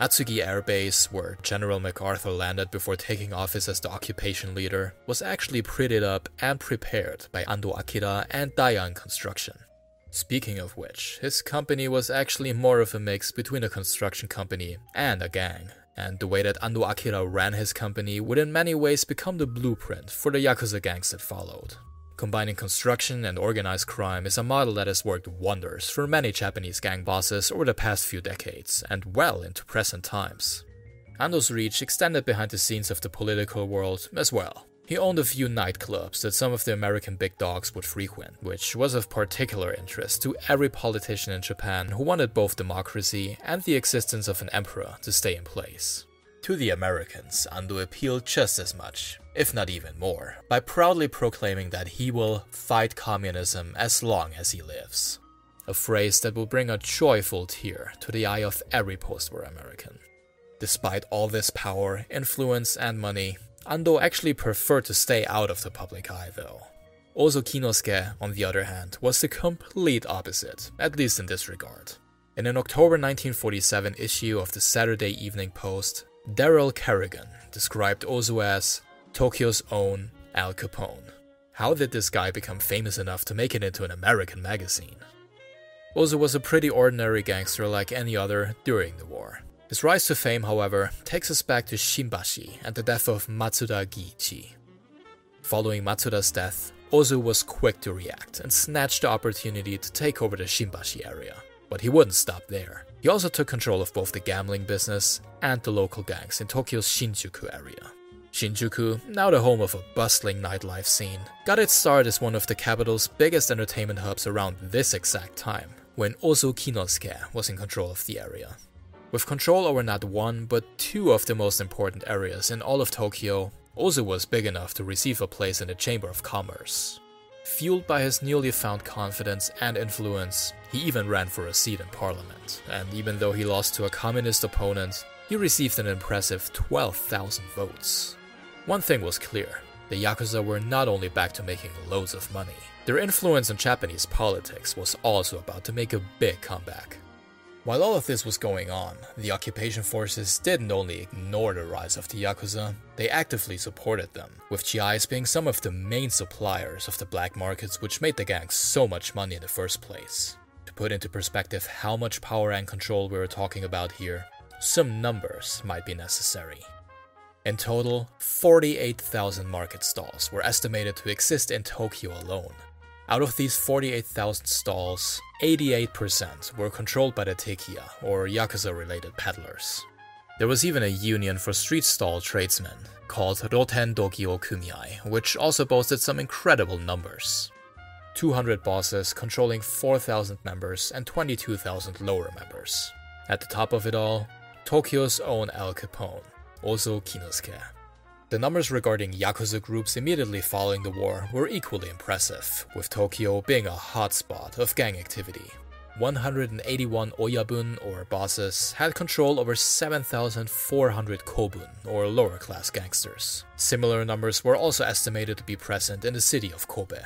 Atsugi Air Base, where General MacArthur landed before taking office as the occupation leader, was actually prettied up and prepared by Ando Akira and Dayan Construction. Speaking of which, his company was actually more of a mix between a construction company and a gang, and the way that Ando Akira ran his company would in many ways become the blueprint for the Yakuza gangs that followed. Combining construction and organized crime is a model that has worked wonders for many Japanese gang bosses over the past few decades and well into present times. Ando's reach extended behind the scenes of the political world as well. He owned a few nightclubs that some of the American big dogs would frequent, which was of particular interest to every politician in Japan who wanted both democracy and the existence of an emperor to stay in place. To the Americans, Ando appealed just as much, if not even more, by proudly proclaiming that he will fight communism as long as he lives. A phrase that will bring a joyful tear to the eye of every post war American. Despite all this power, influence, and money, Ando actually preferred to stay out of the public eye though. Ozu Kinosuke, on the other hand, was the complete opposite, at least in this regard. In an October 1947 issue of the Saturday Evening Post, Darrell Berrigan described Ozu as Tokyo's own Al Capone. How did this guy become famous enough to make it into an American magazine? Ozu was a pretty ordinary gangster like any other during the war. His rise to fame, however, takes us back to Shimbashi and the death of Matsuda Giichi. Following Matsuda's death, Ozu was quick to react and snatched the opportunity to take over the Shimbashi area. But he wouldn't stop there. He also took control of both the gambling business and the local gangs in Tokyo's Shinjuku area. Shinjuku, now the home of a bustling nightlife scene, got its start as one of the capital's biggest entertainment hubs around this exact time, when Ozu Kinosuke was in control of the area. With control over not one, but two of the most important areas in all of Tokyo, Ozu was big enough to receive a place in the Chamber of Commerce. Fueled by his newly found confidence and influence, he even ran for a seat in parliament, and even though he lost to a communist opponent, he received an impressive 12,000 votes. One thing was clear the Yakuza were not only back to making loads of money, their influence on Japanese politics was also about to make a big comeback. While all of this was going on, the occupation forces didn't only ignore the rise of the Yakuza, they actively supported them, with GIs being some of the main suppliers of the black markets which made the gangs so much money in the first place. To put into perspective how much power and control we are talking about here, some numbers might be necessary. In total, 48,000 market stalls were estimated to exist in Tokyo alone, out of these 48,000 stalls, 88% were controlled by the Tekiya, or Yakuza related peddlers. There was even a union for street stall tradesmen called Roten Dogyo Kumiai, which also boasted some incredible numbers 200 bosses controlling 4,000 members and 22,000 lower members. At the top of it all, Tokyo's own Al Capone, Ozu Kinosuke. The numbers regarding Yakuza groups immediately following the war were equally impressive, with Tokyo being a hotspot of gang activity. 181 oyabun, or bosses, had control over 7,400 kobun, or lower class gangsters. Similar numbers were also estimated to be present in the city of Kobe.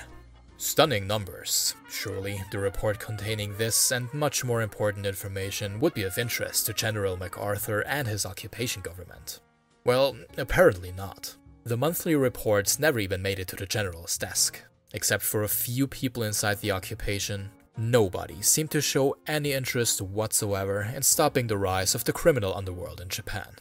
Stunning numbers. Surely, the report containing this and much more important information would be of interest to General MacArthur and his occupation government. Well, apparently not. The monthly reports never even made it to the general's desk. Except for a few people inside the occupation, nobody seemed to show any interest whatsoever in stopping the rise of the criminal underworld in Japan.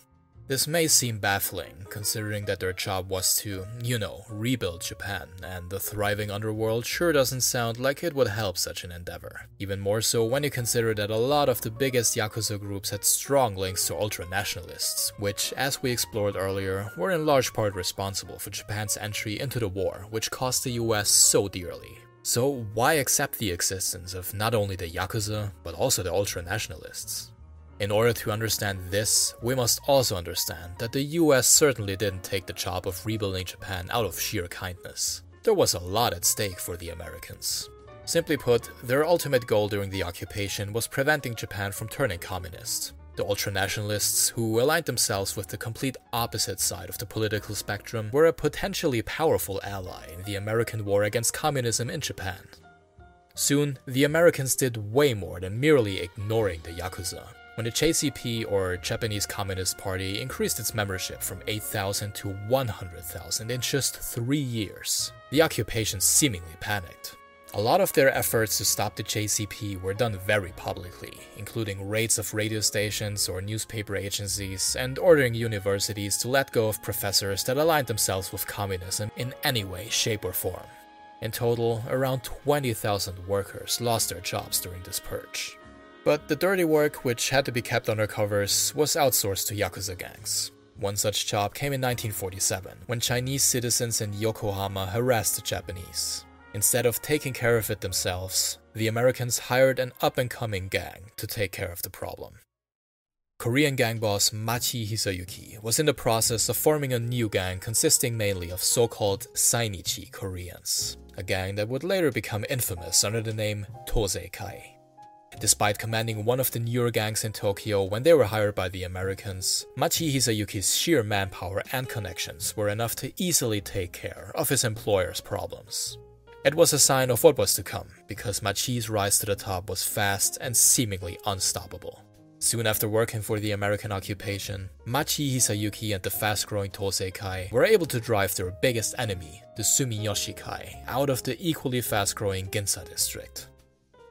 This may seem baffling, considering that their job was to, you know, rebuild Japan, and the thriving underworld sure doesn't sound like it would help such an endeavor. Even more so when you consider that a lot of the biggest Yakuza groups had strong links to ultra-nationalists, which, as we explored earlier, were in large part responsible for Japan's entry into the war, which cost the US so dearly. So why accept the existence of not only the Yakuza, but also the ultra-nationalists? In order to understand this, we must also understand that the US certainly didn't take the job of rebuilding Japan out of sheer kindness. There was a lot at stake for the Americans. Simply put, their ultimate goal during the occupation was preventing Japan from turning communist. The ultranationalists, who aligned themselves with the complete opposite side of the political spectrum, were a potentially powerful ally in the American war against communism in Japan. Soon, the Americans did way more than merely ignoring the Yakuza. When the JCP, or Japanese Communist Party, increased its membership from 8,000 to 100,000 in just three years, the occupation seemingly panicked. A lot of their efforts to stop the JCP were done very publicly, including raids of radio stations or newspaper agencies, and ordering universities to let go of professors that aligned themselves with communism in any way, shape, or form. In total, around 20,000 workers lost their jobs during this purge. But the dirty work, which had to be kept under covers, was outsourced to Yakuza gangs. One such job came in 1947, when Chinese citizens in Yokohama harassed the Japanese. Instead of taking care of it themselves, the Americans hired an up and coming gang to take care of the problem. Korean gang boss Machi Hisayuki was in the process of forming a new gang consisting mainly of so called Zainichi Koreans, a gang that would later become infamous under the name Toseikai. Despite commanding one of the newer gangs in Tokyo when they were hired by the Americans, Machi Hisayuki's sheer manpower and connections were enough to easily take care of his employer's problems. It was a sign of what was to come, because Machi's rise to the top was fast and seemingly unstoppable. Soon after working for the American occupation, Machi Hisayuki and the fast-growing Toseikai were able to drive their biggest enemy, the Sumiyoshi Kai, out of the equally fast-growing Ginza district.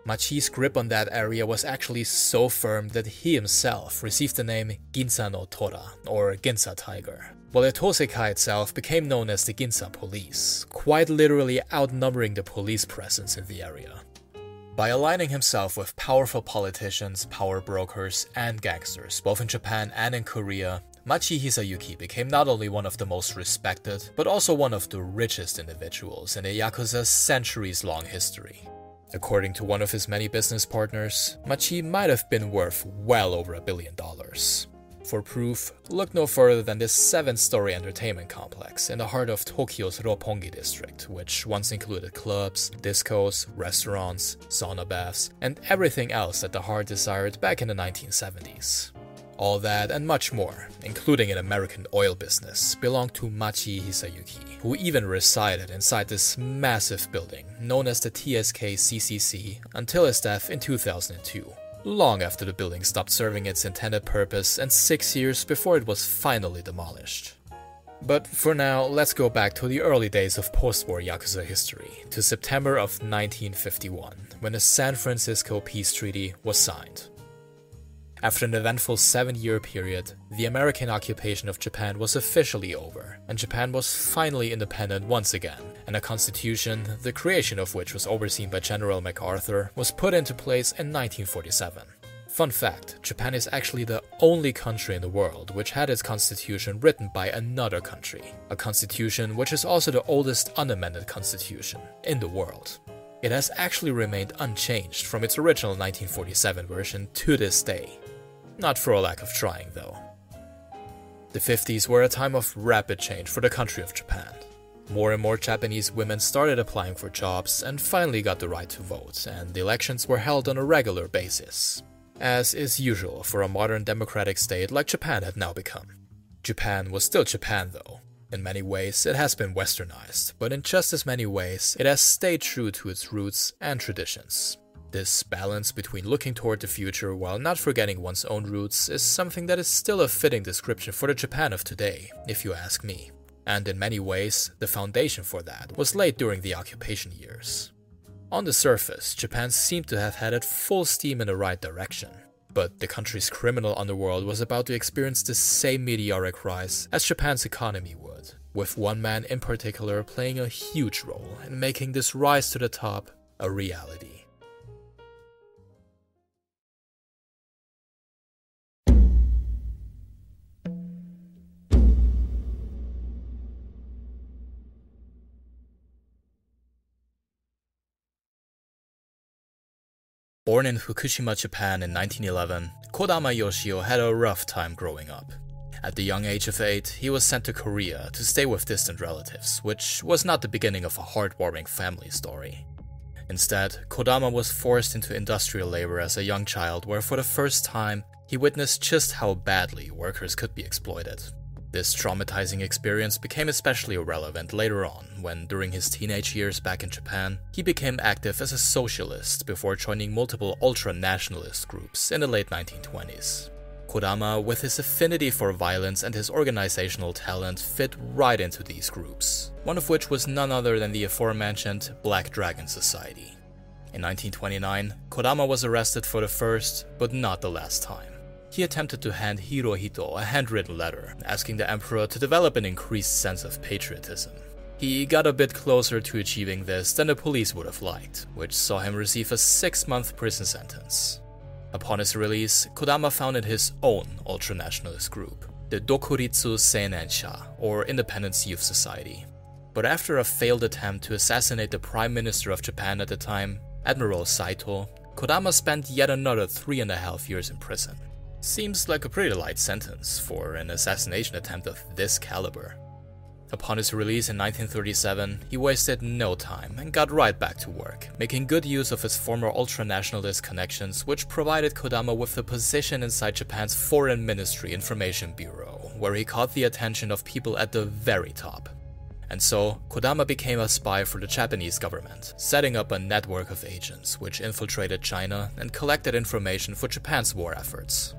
Machi's grip on that area was actually so firm that he himself received the name Ginza no Tora, or Ginza Tiger, while the Toseikai itself became known as the Ginza Police, quite literally outnumbering the police presence in the area. By aligning himself with powerful politicians, power brokers, and gangsters, both in Japan and in Korea, Machi Hisayuki became not only one of the most respected, but also one of the richest individuals in the Yakuza's centuries long history. According to one of his many business partners, Machi might have been worth well over a billion dollars. For proof, look no further than this seven story entertainment complex in the heart of Tokyo's Roppongi district, which once included clubs, discos, restaurants, sauna baths, and everything else that the heart desired back in the 1970s. All that and much more, including an American oil business, belonged to Machi Hisayuki, who even resided inside this massive building known as the TSK CCC until his death in 2002 long after the building stopped serving its intended purpose and six years before it was finally demolished. But for now, let's go back to the early days of post war Yakuza history, to September of 1951, when the San Francisco Peace Treaty was signed. After an eventful seven year period, the American occupation of Japan was officially over, and Japan was finally independent once again, and a constitution, the creation of which was overseen by General MacArthur, was put into place in 1947. Fun fact Japan is actually the only country in the world which had its constitution written by another country, a constitution which is also the oldest unamended constitution in the world. It has actually remained unchanged from its original 1947 version to this day. Not for a lack of trying, though. The 50s were a time of rapid change for the country of Japan. More and more Japanese women started applying for jobs and finally got the right to vote, and the elections were held on a regular basis, as is usual for a modern democratic state like Japan had now become. Japan was still Japan, though. In many ways, it has been westernized, but in just as many ways, it has stayed true to its roots and traditions. This balance between looking toward the future while not forgetting one's own roots is something that is still a fitting description for the Japan of today, if you ask me. And in many ways, the foundation for that was laid during the occupation years. On the surface, Japan seemed to have headed full steam in the right direction. But the country's criminal underworld was about to experience the same meteoric rise as Japan's economy would, with one man in particular playing a huge role in making this rise to the top a reality. Born in Fukushima, Japan in 1911, Kodama Yoshio had a rough time growing up. At the young age of 8, he was sent to Korea to stay with distant relatives, which was not the beginning of a heartwarming family story. Instead, Kodama was forced into industrial labor as a young child, where for the first time, he witnessed just how badly workers could be exploited. This traumatizing experience became especially relevant later on when, during his teenage years back in Japan, he became active as a socialist before joining multiple ultra nationalist groups in the late 1920s. Kodama, with his affinity for violence and his organizational talent, fit right into these groups, one of which was none other than the aforementioned Black Dragon Society. In 1929, Kodama was arrested for the first, but not the last time he attempted to hand Hirohito a handwritten letter asking the emperor to develop an increased sense of patriotism. He got a bit closer to achieving this than the police would have liked, which saw him receive a six month prison sentence. Upon his release, Kodama founded his own ultranationalist group, the Dokuritsu Seinensha, or Independence Youth Society. But after a failed attempt to assassinate the Prime Minister of Japan at the time, Admiral Saito, Kodama spent yet another three and a half years in prison. Seems like a pretty light sentence for an assassination attempt of this caliber. Upon his release in 1937, he wasted no time and got right back to work, making good use of his former ultra-nationalist connections, which provided Kodama with a position inside Japan's Foreign Ministry Information Bureau, where he caught the attention of people at the very top. And so, Kodama became a spy for the Japanese government, setting up a network of agents which infiltrated China and collected information for Japan's war efforts.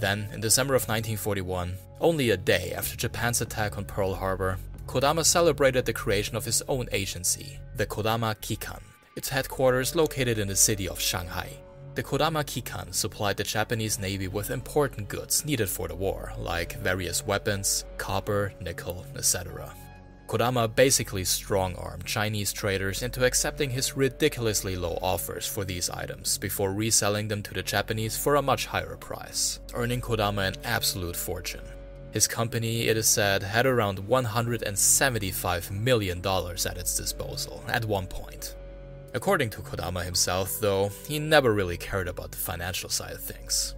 Then, in December of 1941, only a day after Japan's attack on Pearl Harbor, Kodama celebrated the creation of his own agency, the Kodama Kikan, its headquarters located in the city of Shanghai. The Kodama Kikan supplied the Japanese Navy with important goods needed for the war, like various weapons, copper, nickel, etc. Kodama basically strong armed Chinese traders into accepting his ridiculously low offers for these items before reselling them to the Japanese for a much higher price, earning Kodama an absolute fortune. His company, it is said, had around $175 million at its disposal at one point. According to Kodama himself, though, he never really cared about the financial side of things.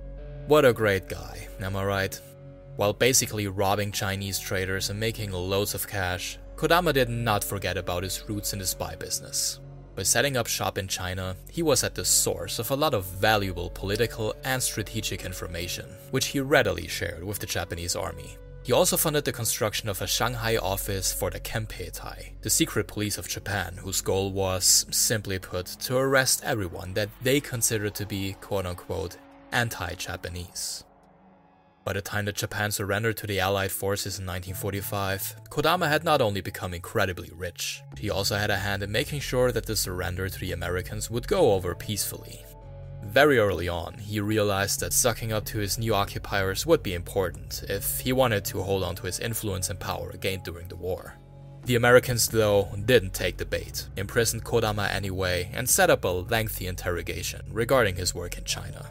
What a great guy, am I right? While basically robbing Chinese traders and making loads of cash, Kodama did not forget about his roots in the spy business. By setting up shop in China, he was at the source of a lot of valuable political and strategic information, which he readily shared with the Japanese army. He also funded the construction of a Shanghai office for the Kempeitai, the secret police of Japan, whose goal was, simply put, to arrest everyone that they considered to be quote unquote anti Japanese. By the time that Japan surrendered to the Allied forces in 1945, Kodama had not only become incredibly rich, he also had a hand in making sure that the surrender to the Americans would go over peacefully. Very early on, he realized that sucking up to his new occupiers would be important if he wanted to hold on to his influence and power gained during the war. The Americans, though, didn't take the bait, imprisoned Kodama anyway, and set up a lengthy interrogation regarding his work in China.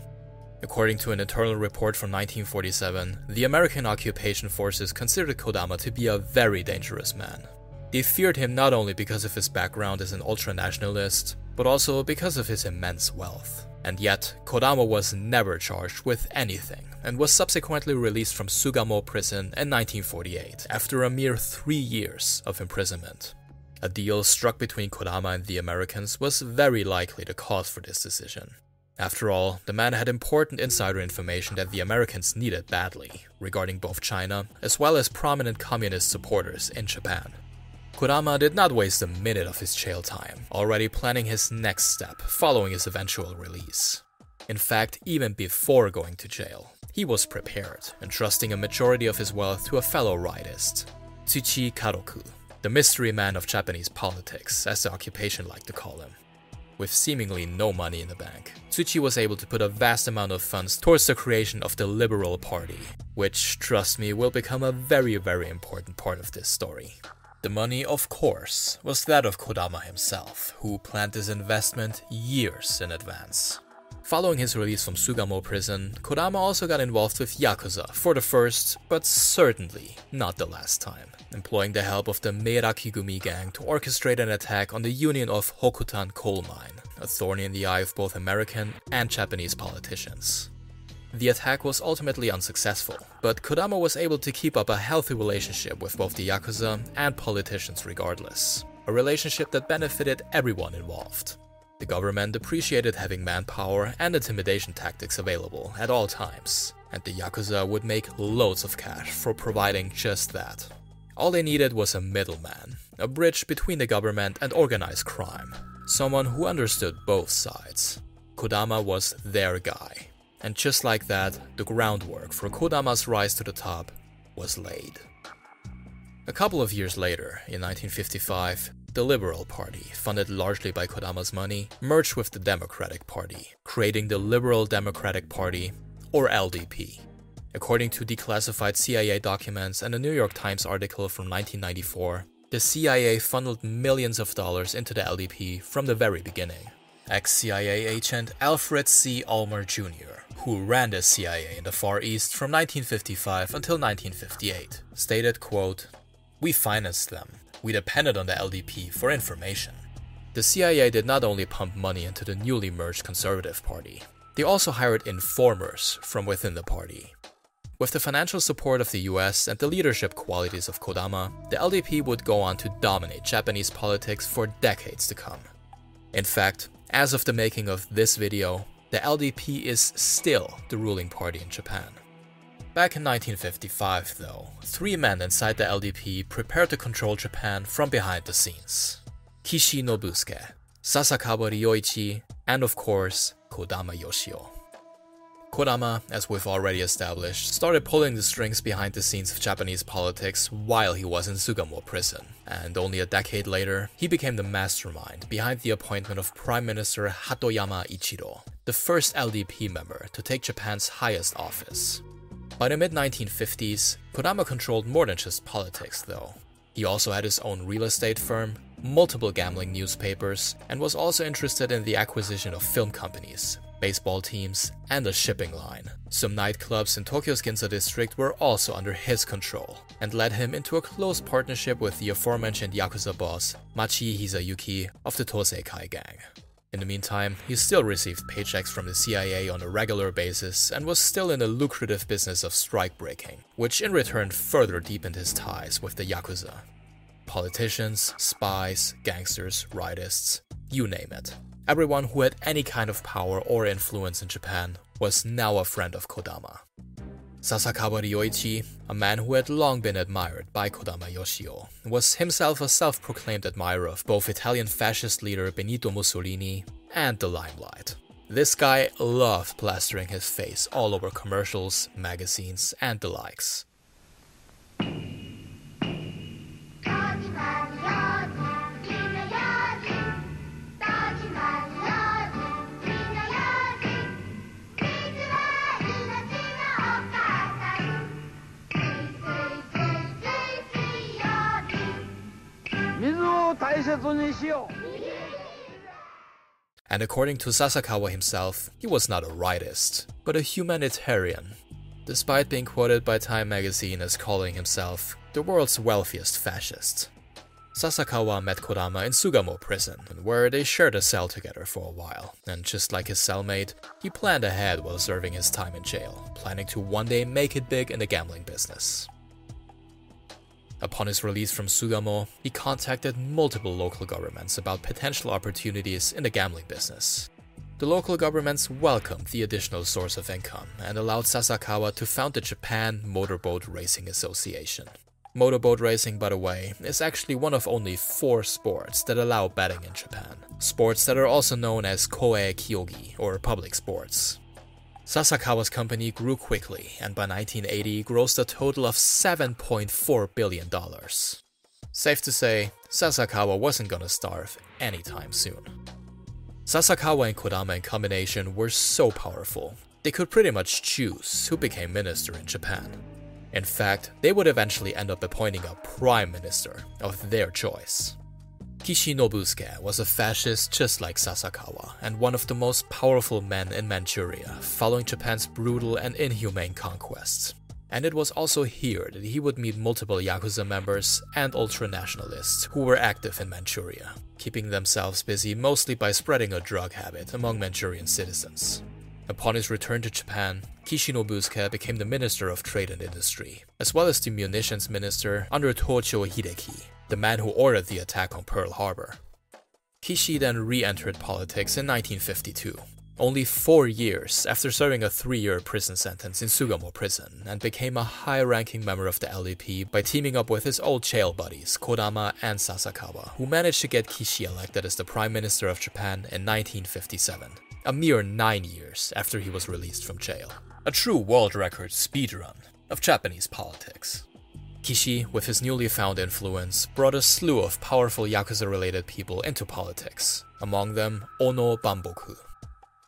According to an internal report from 1947, the American occupation forces considered Kodama to be a very dangerous man. They feared him not only because of his background as an ultranationalist, but also because of his immense wealth. And yet, Kodama was never charged with anything and was subsequently released from Sugamo prison in 1948 after a mere three years of imprisonment. A deal struck between Kodama and the Americans was very likely the cause for this decision. After all, the man had important insider information that the Americans needed badly regarding both China as well as prominent communist supporters in Japan. Kodama did not waste a minute of his jail time, already planning his next step following his eventual release. In fact, even before going to jail, he was prepared, entrusting a majority of his wealth to a fellow rightist, Tsuji Karoku, the mystery man of Japanese politics, as the occupation liked to call him. With seemingly no money in the bank, Tsuji was able to put a vast amount of funds towards the creation of the Liberal Party, which, trust me, will become a very, very important part of this story. The money, of course, was that of Kodama himself, who planned his investment years in advance. Following his release from Sugamo prison, Kodama also got involved with Yakuza for the first, but certainly not the last time, employing the help of the Meirakigumi gang to orchestrate an attack on the Union of Hokutan coal mine, a thorn in the eye of both American and Japanese politicians. The attack was ultimately unsuccessful, but Kodama was able to keep up a healthy relationship with both the Yakuza and politicians regardless, a relationship that benefited everyone involved. The government appreciated having manpower and intimidation tactics available at all times, and the Yakuza would make loads of cash for providing just that. All they needed was a middleman, a bridge between the government and organized crime, someone who understood both sides. Kodama was their guy, and just like that, the groundwork for Kodama's rise to the top was laid. A couple of years later, in 1955, the Liberal Party, funded largely by Kodama's money, merged with the Democratic Party, creating the Liberal Democratic Party, or LDP. According to declassified CIA documents and a New York Times article from 1994, the CIA funneled millions of dollars into the LDP from the very beginning. Ex CIA agent Alfred C. Ulmer Jr., who ran the CIA in the Far East from 1955 until 1958, stated, quote, We financed them. We depended on the LDP for information. The CIA did not only pump money into the newly merged Conservative Party, they also hired informers from within the party. With the financial support of the US and the leadership qualities of Kodama, the LDP would go on to dominate Japanese politics for decades to come. In fact, as of the making of this video, the LDP is still the ruling party in Japan. Back in 1955, though, three men inside the LDP prepared to control Japan from behind the scenes Kishi Nobusuke, Sasakawa Ryoichi, and of course, Kodama Yoshio. Kodama, as we've already established, started pulling the strings behind the scenes of Japanese politics while he was in Sugamo prison, and only a decade later, he became the mastermind behind the appointment of Prime Minister Hatoyama Ichiro, the first LDP member to take Japan's highest office. By the mid 1950s, Kodama controlled more than just politics, though. He also had his own real estate firm, multiple gambling newspapers, and was also interested in the acquisition of film companies, baseball teams, and a shipping line. Some nightclubs in Tokyo's Ginza district were also under his control, and led him into a close partnership with the aforementioned Yakuza boss, Machi Hisayuki of the Toseikai gang. In the meantime, he still received paychecks from the CIA on a regular basis and was still in the lucrative business of strike breaking, which in return further deepened his ties with the Yakuza. Politicians, spies, gangsters, rightists, you name it. Everyone who had any kind of power or influence in Japan was now a friend of Kodama. Sasakawa Ryoichi, a man who had long been admired by Kodama Yoshio, was himself a self proclaimed admirer of both Italian fascist leader Benito Mussolini and the limelight. This guy loved plastering his face all over commercials, magazines, and the likes. And according to Sasakawa himself, he was not a rightist, but a humanitarian. Despite being quoted by Time magazine as calling himself the world's wealthiest fascist. Sasakawa met Kodama in Sugamo prison, where they shared a cell together for a while, and just like his cellmate, he planned ahead while serving his time in jail, planning to one day make it big in the gambling business. Upon his release from Sugamo, he contacted multiple local governments about potential opportunities in the gambling business. The local governments welcomed the additional source of income and allowed Sasakawa to found the Japan Motorboat Racing Association. Motorboat racing, by the way, is actually one of only four sports that allow betting in Japan. Sports that are also known as koei kyogi, or public sports. Sasakawa's company grew quickly and by 1980 grossed a total of $7.4 billion. Safe to say, Sasakawa wasn't gonna starve anytime soon. Sasakawa and Kodama in combination were so powerful, they could pretty much choose who became minister in Japan. In fact, they would eventually end up appointing a prime minister of their choice. Kishi Nobusuke was a fascist just like Sasakawa and one of the most powerful men in Manchuria following Japan's brutal and inhumane conquests. And it was also here that he would meet multiple Yakuza members and ultranationalists who were active in Manchuria, keeping themselves busy mostly by spreading a drug habit among Manchurian citizens. Upon his return to Japan, Kishi Nobusuke became the Minister of Trade and Industry, as well as the Munitions Minister under Tojo Hideki, the man who ordered the attack on Pearl Harbor. Kishi then re entered politics in 1952, only four years after serving a three year prison sentence in Sugamo prison, and became a high ranking member of the LDP by teaming up with his old jail buddies, Kodama and Sasakawa, who managed to get Kishi elected as the Prime Minister of Japan in 1957, a mere nine years after he was released from jail. A true world record speedrun of Japanese politics. Kishi, with his newly found influence, brought a slew of powerful Yakuza related people into politics, among them Ono Bamboku.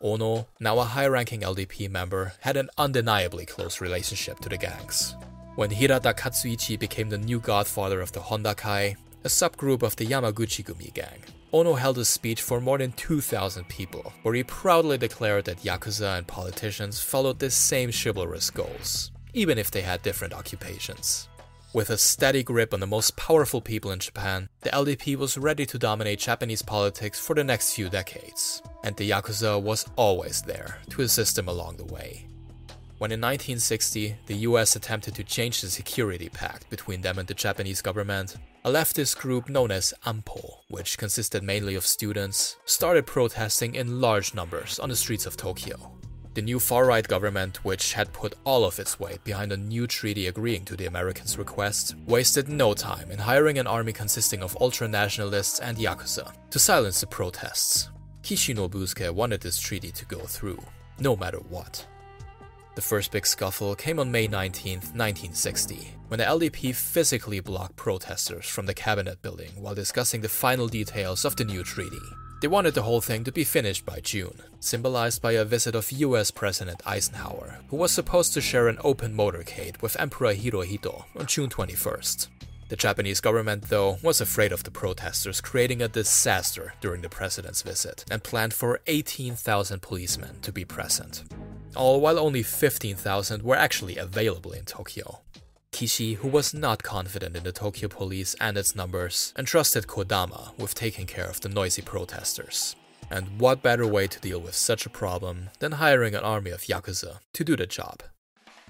Ono, now a high ranking LDP member, had an undeniably close relationship to the gangs. When Hirata Katsuichi became the new godfather of the Honda Kai, a subgroup of the Yamaguchi Gumi gang, Ono held a speech for more than 2,000 people, where he proudly declared that Yakuza and politicians followed the same chivalrous goals, even if they had different occupations. With a steady grip on the most powerful people in Japan, the LDP was ready to dominate Japanese politics for the next few decades, and the Yakuza was always there to assist them along the way. When in 1960 the US attempted to change the security pact between them and the Japanese government, a leftist group known as AMPO, which consisted mainly of students, started protesting in large numbers on the streets of Tokyo. The new far right government, which had put all of its weight behind a new treaty agreeing to the Americans' request, wasted no time in hiring an army consisting of ultra nationalists and yakuza to silence the protests. Kishi Nobusuke wanted this treaty to go through, no matter what. The first big scuffle came on May 19, 1960, when the LDP physically blocked protesters from the cabinet building while discussing the final details of the new treaty. They wanted the whole thing to be finished by June, symbolized by a visit of US President Eisenhower, who was supposed to share an open motorcade with Emperor Hirohito on June 21st. The Japanese government, though, was afraid of the protesters creating a disaster during the president's visit and planned for 18,000 policemen to be present. All while only 15,000 were actually available in Tokyo. Kishi, who was not confident in the Tokyo police and its numbers, entrusted Kodama with taking care of the noisy protesters. And what better way to deal with such a problem than hiring an army of Yakuza to do the job?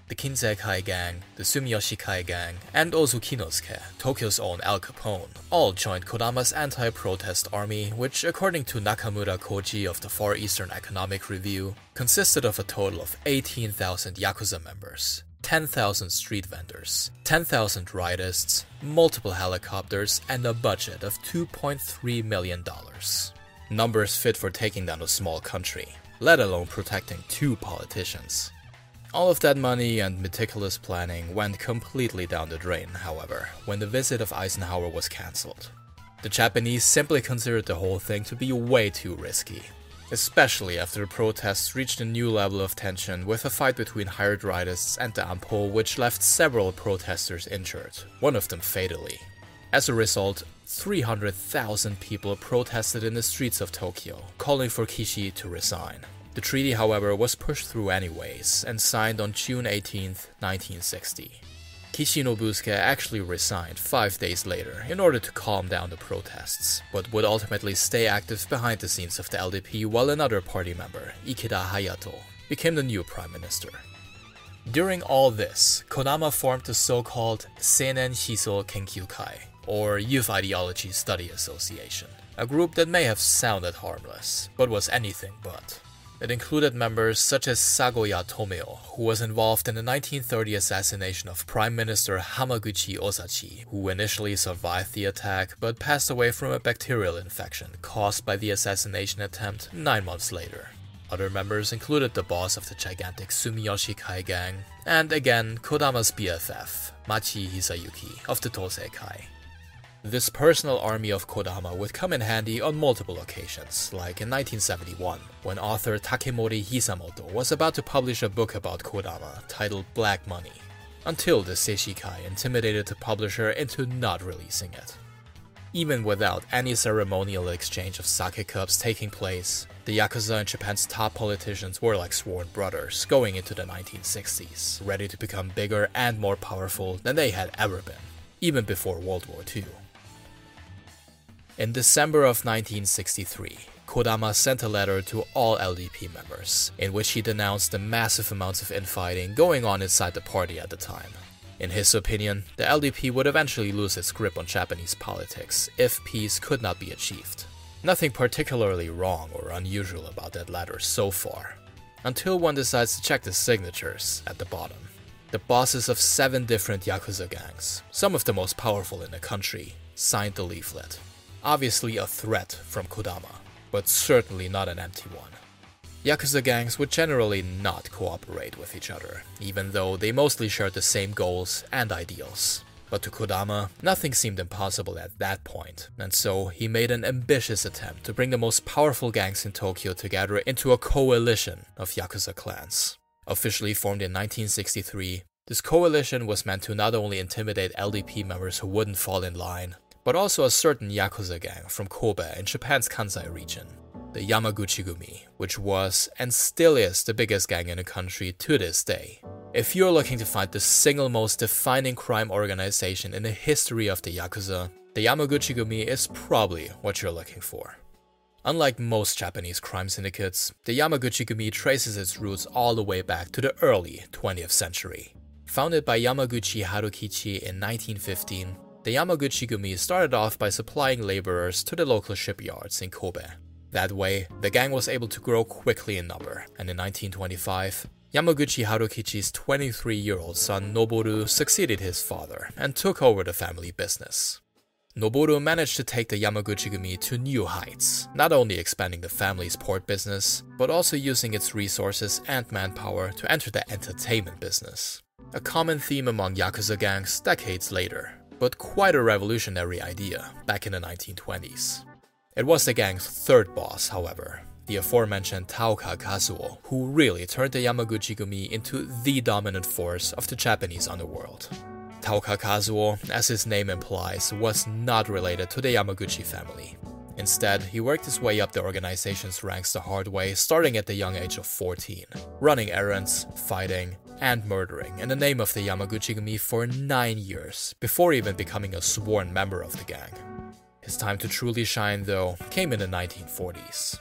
The Kinseikai gang, the Sumiyoshi Kai gang, and Ozu Kinosuke, Tokyo's own Al Capone, all joined Kodama's anti protest army, which, according to Nakamura Koji of the Far Eastern Economic Review, consisted of a total of 18,000 Yakuza members, 10,000 street vendors, 10,000 rightists, multiple helicopters, and a budget of $2.3 million. Numbers fit for taking down a small country, let alone protecting two politicians. All of that money and meticulous planning went completely down the drain, however, when the visit of Eisenhower was cancelled. The Japanese simply considered the whole thing to be way too risky, especially after the protests reached a new level of tension with a fight between hired rightists and the Anpo, which left several protesters injured, one of them fatally. As a result, 300,000 people protested in the streets of Tokyo, calling for Kishi to resign. The treaty, however, was pushed through anyways and signed on June 18, 1960. Kishi Nobusuke actually resigned five days later in order to calm down the protests, but would ultimately stay active behind the scenes of the LDP while another party member, Ikeda Hayato, became the new prime minister. During all this, Kodama formed the so-called Seinen Shiso Kenkyukai, or Youth Ideology Study Association, a group that may have sounded harmless, but was anything but. It included members such as Sagoya Tomeo, who was involved in the 1930 assassination of Prime Minister Hamaguchi Osachi, who initially survived the attack but passed away from a bacterial infection caused by the assassination attempt nine months later. Other members included the boss of the gigantic Sumiyoshi Kai gang, and again Kodama's BFF, Machi Hisayuki of the Tosei Kai. This personal army of Kodama would come in handy on multiple occasions, like in 1971, when author Takemori Hisamoto was about to publish a book about Kodama titled Black Money, until the Seishikai intimidated the publisher into not releasing it. Even without any ceremonial exchange of sake cups taking place, the Yakuza and Japan's top politicians were like sworn brothers going into the 1960s, ready to become bigger and more powerful than they had ever been, even before World War II. In December of 1963, Kodama sent a letter to all LDP members, in which he denounced the massive amounts of infighting going on inside the party at the time. In his opinion, the LDP would eventually lose its grip on Japanese politics if peace could not be achieved. Nothing particularly wrong or unusual about that letter so far, until one decides to check the signatures at the bottom. The bosses of seven different Yakuza gangs, some of the most powerful in the country, signed the leaflet obviously a threat from Kodama, but certainly not an empty one. Yakuza gangs would generally not cooperate with each other, even though they mostly shared the same goals and ideals. But to Kodama, nothing seemed impossible at that point, and so he made an ambitious attempt to bring the most powerful gangs in Tokyo together into a coalition of Yakuza clans. Officially formed in 1963, this coalition was meant to not only intimidate LDP members who wouldn't fall in line, but also a certain Yakuza gang from Kobe in Japan's Kansai region, the Yamaguchi-gumi, which was and still is the biggest gang in the country to this day. If you're looking to find the single most defining crime organization in the history of the Yakuza, the Yamaguchi-gumi is probably what you're looking for. Unlike most Japanese crime syndicates, the Yamaguchi-gumi traces its roots all the way back to the early 20th century. Founded by Yamaguchi Harukichi in 1915, the Yamaguchi-gumi started off by supplying laborers to the local shipyards in Kobe. That way, the gang was able to grow quickly in number, and in 1925, Yamaguchi Harukichi's 23 year old son Noboru succeeded his father and took over the family business. Noboru managed to take the Yamaguchi-gumi to new heights, not only expanding the family's port business, but also using its resources and manpower to enter the entertainment business. A common theme among Yakuza gangs decades later, but quite a revolutionary idea back in the 1920s. It was the gang's third boss, however, the aforementioned Taoka Kazuo, who really turned the Yamaguchi-gumi into the dominant force of the Japanese underworld. Taoka Kazuo, as his name implies, was not related to the Yamaguchi family. Instead, he worked his way up the organization's ranks the hard way, starting at the young age of 14, running errands, fighting, and murdering in the name of the Yamaguchi-gumi for nine years, before even becoming a sworn member of the gang. His time to truly shine, though, came in the 1940s.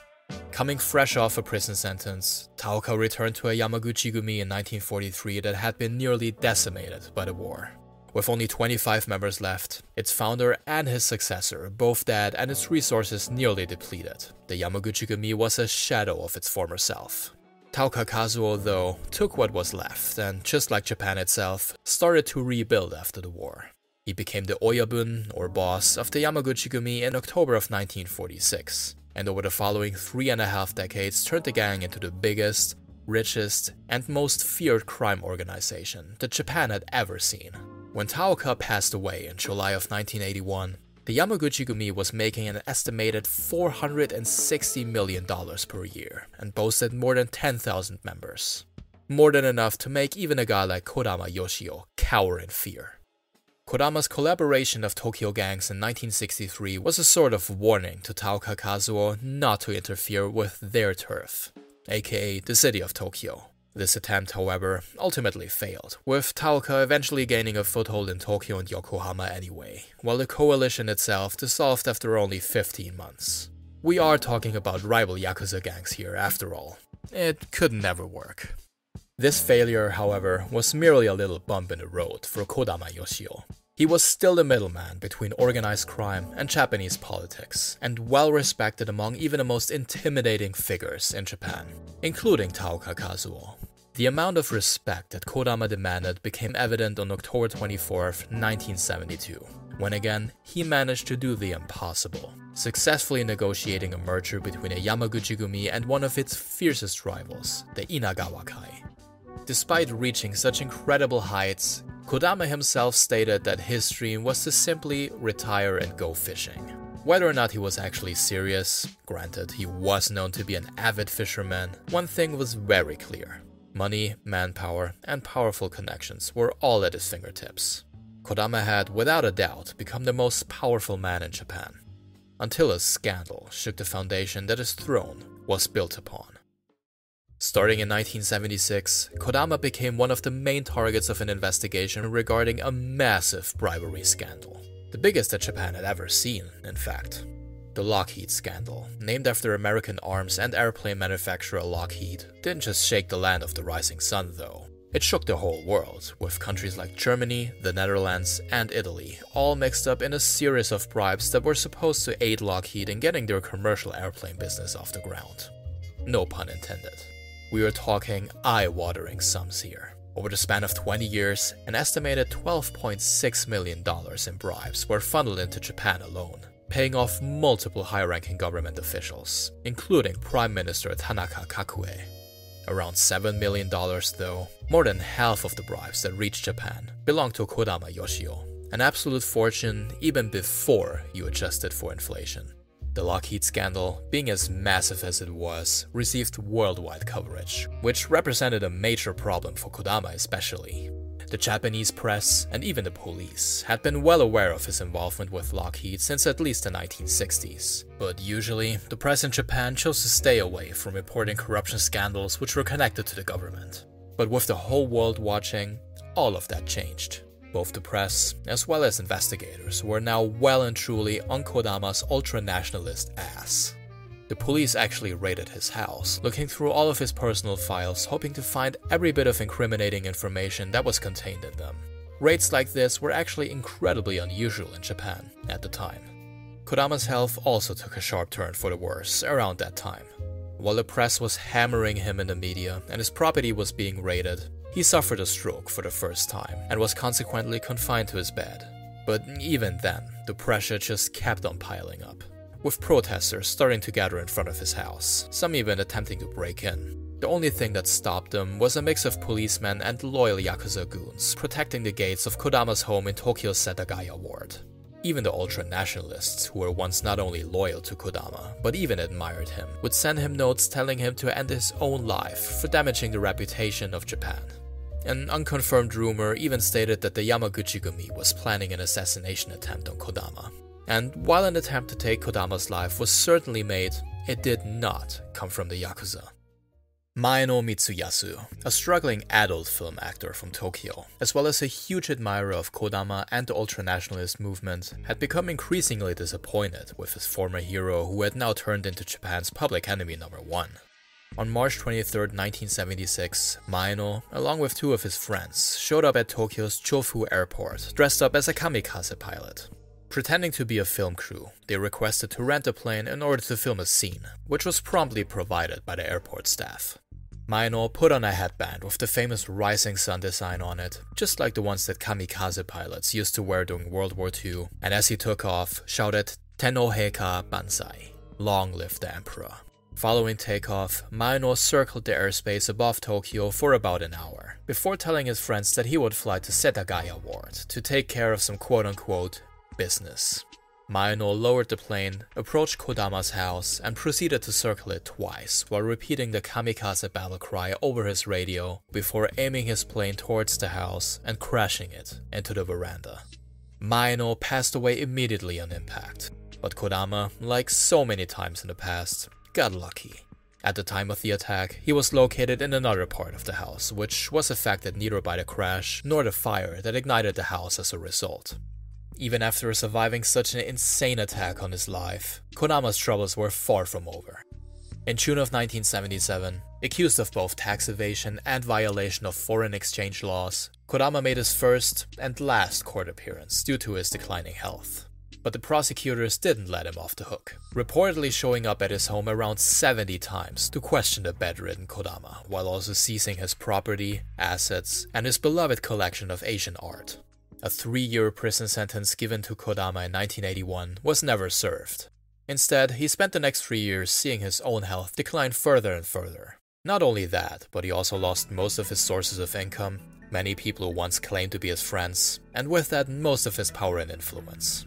Coming fresh off a prison sentence, Taoka returned to a Yamaguchi-gumi in 1943 that had been nearly decimated by the war. With only 25 members left, its founder and his successor both dead and its resources nearly depleted, the Yamaguchi-gumi was a shadow of its former self. Taoka Kazuo, though, took what was left and, just like Japan itself, started to rebuild after the war. He became the Oyabun, or boss, of the Yamaguchi-gumi in October of 1946, and over the following three and a half decades turned the gang into the biggest, richest, and most feared crime organization that Japan had ever seen. When Taoka passed away in July of 1981, the Yamaguchi-gumi was making an estimated $460 million per year and boasted more than 10,000 members. More than enough to make even a guy like Kodama Yoshio cower in fear. Kodama's collaboration of Tokyo gangs in 1963 was a sort of warning to Taoka Kazuo not to interfere with their turf, aka the city of Tokyo. This attempt, however, ultimately failed, with Taoka eventually gaining a foothold in Tokyo and Yokohama anyway, while the coalition itself dissolved after only 15 months. We are talking about rival Yakuza gangs here, after all. It could never work. This failure, however, was merely a little bump in the road for Kodama Yoshio. He was still the middleman between organized crime and Japanese politics, and well respected among even the most intimidating figures in Japan, including Taoka Kazuo. The amount of respect that Kodama demanded became evident on October 24, 1972, when again he managed to do the impossible, successfully negotiating a merger between a Yamaguchi-gumi and one of its fiercest rivals, the Inagawa Kai. Despite reaching such incredible heights, Kodama himself stated that his dream was to simply retire and go fishing. Whether or not he was actually serious, granted, he was known to be an avid fisherman, one thing was very clear money, manpower, and powerful connections were all at his fingertips. Kodama had, without a doubt, become the most powerful man in Japan, until a scandal shook the foundation that his throne was built upon. Starting in 1976, Kodama became one of the main targets of an investigation regarding a massive bribery scandal. The biggest that Japan had ever seen, in fact. The Lockheed scandal, named after American arms and airplane manufacturer Lockheed, didn't just shake the land of the rising sun, though. It shook the whole world, with countries like Germany, the Netherlands, and Italy all mixed up in a series of bribes that were supposed to aid Lockheed in getting their commercial airplane business off the ground. No pun intended. We are talking eye watering sums here. Over the span of 20 years, an estimated $12.6 million in bribes were funneled into Japan alone, paying off multiple high ranking government officials, including Prime Minister Tanaka Kakuei. Around $7 million, though, more than half of the bribes that reached Japan belonged to Kodama Yoshio, an absolute fortune even before you adjusted for inflation. The Lockheed scandal, being as massive as it was, received worldwide coverage, which represented a major problem for Kodama especially. The Japanese press and even the police had been well aware of his involvement with Lockheed since at least the 1960s, but usually the press in Japan chose to stay away from reporting corruption scandals which were connected to the government. But with the whole world watching, all of that changed. Both the press, as well as investigators, were now well and truly on Kodama's ultra nationalist ass. The police actually raided his house, looking through all of his personal files, hoping to find every bit of incriminating information that was contained in them. Raids like this were actually incredibly unusual in Japan at the time. Kodama's health also took a sharp turn for the worse around that time. While the press was hammering him in the media and his property was being raided, he suffered a stroke for the first time and was consequently confined to his bed. But even then, the pressure just kept on piling up, with protesters starting to gather in front of his house, some even attempting to break in. The only thing that stopped them was a mix of policemen and loyal Yakuza goons protecting the gates of Kodama's home in Tokyo's Setagaya ward. Even the ultra nationalists, who were once not only loyal to Kodama, but even admired him, would send him notes telling him to end his own life for damaging the reputation of Japan. An unconfirmed rumor even stated that the Yamaguchi-gumi was planning an assassination attempt on Kodama. And while an attempt to take Kodama's life was certainly made, it did not come from the Yakuza. Maeno Mitsuyasu, a struggling adult film actor from Tokyo, as well as a huge admirer of Kodama and the ultranationalist movement, had become increasingly disappointed with his former hero who had now turned into Japan's public enemy number one. On March 23, 1976, Maeno, along with two of his friends, showed up at Tokyo's Chofu airport dressed up as a kamikaze pilot. Pretending to be a film crew, they requested to rent a plane in order to film a scene, which was promptly provided by the airport staff. Maeno put on a headband with the famous rising sun design on it, just like the ones that kamikaze pilots used to wear during World War II, and as he took off, shouted Tennoheika Banzai, long live the Emperor. Following takeoff, Maeno circled the airspace above Tokyo for about an hour, before telling his friends that he would fly to Setagaya Ward to take care of some quote unquote business. Maeno lowered the plane, approached Kodama's house, and proceeded to circle it twice while repeating the kamikaze battle cry over his radio before aiming his plane towards the house and crashing it into the veranda. Maeno passed away immediately on impact, but Kodama, like so many times in the past, got lucky. At the time of the attack, he was located in another part of the house, which was affected neither by the crash nor the fire that ignited the house as a result. Even after surviving such an insane attack on his life, Kodama's troubles were far from over. In June of 1977, accused of both tax evasion and violation of foreign exchange laws, Kodama made his first and last court appearance due to his declining health. But the prosecutors didn't let him off the hook, reportedly showing up at his home around 70 times to question the bedridden Kodama, while also seizing his property, assets, and his beloved collection of Asian art. A three year prison sentence given to Kodama in 1981 was never served. Instead, he spent the next three years seeing his own health decline further and further. Not only that, but he also lost most of his sources of income, many people who once claimed to be his friends, and with that, most of his power and influence.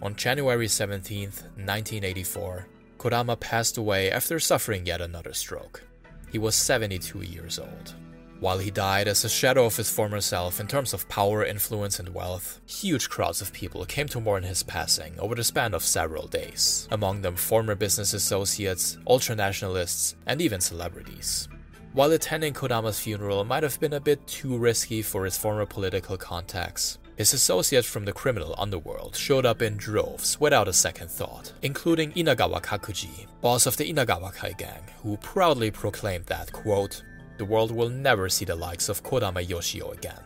On January 17, 1984, Kodama passed away after suffering yet another stroke. He was 72 years old. While he died as a shadow of his former self in terms of power, influence, and wealth, huge crowds of people came to mourn his passing over the span of several days, among them former business associates, ultranationalists, and even celebrities. While attending Kodama's funeral might have been a bit too risky for his former political contacts, his associates from the criminal underworld showed up in droves without a second thought, including Inagawa Kakuji, boss of the Inagawa Kai gang, who proudly proclaimed that, quote, the world will never see the likes of Kodama Yoshio again.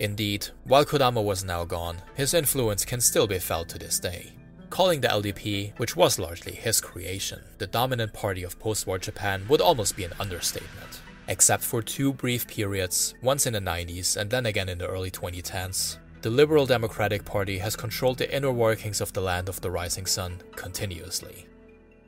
Indeed, while Kodama was now gone, his influence can still be felt to this day. Calling the LDP, which was largely his creation, the dominant party of post war Japan would almost be an understatement. Except for two brief periods, once in the 90s and then again in the early 2010s, the Liberal Democratic Party has controlled the inner workings of the land of the rising sun continuously.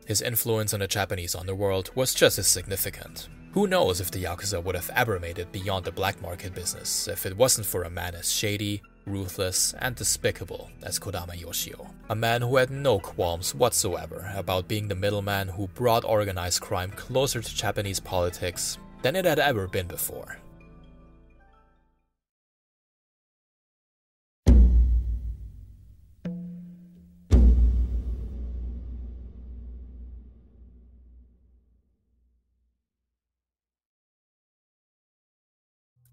His influence on the Japanese underworld was just as significant, who knows if the Yakuza would have ever made it beyond the black market business if it wasn't for a man as shady, ruthless, and despicable as Kodama Yoshio. A man who had no qualms whatsoever about being the middleman who brought organized crime closer to Japanese politics than it had ever been before.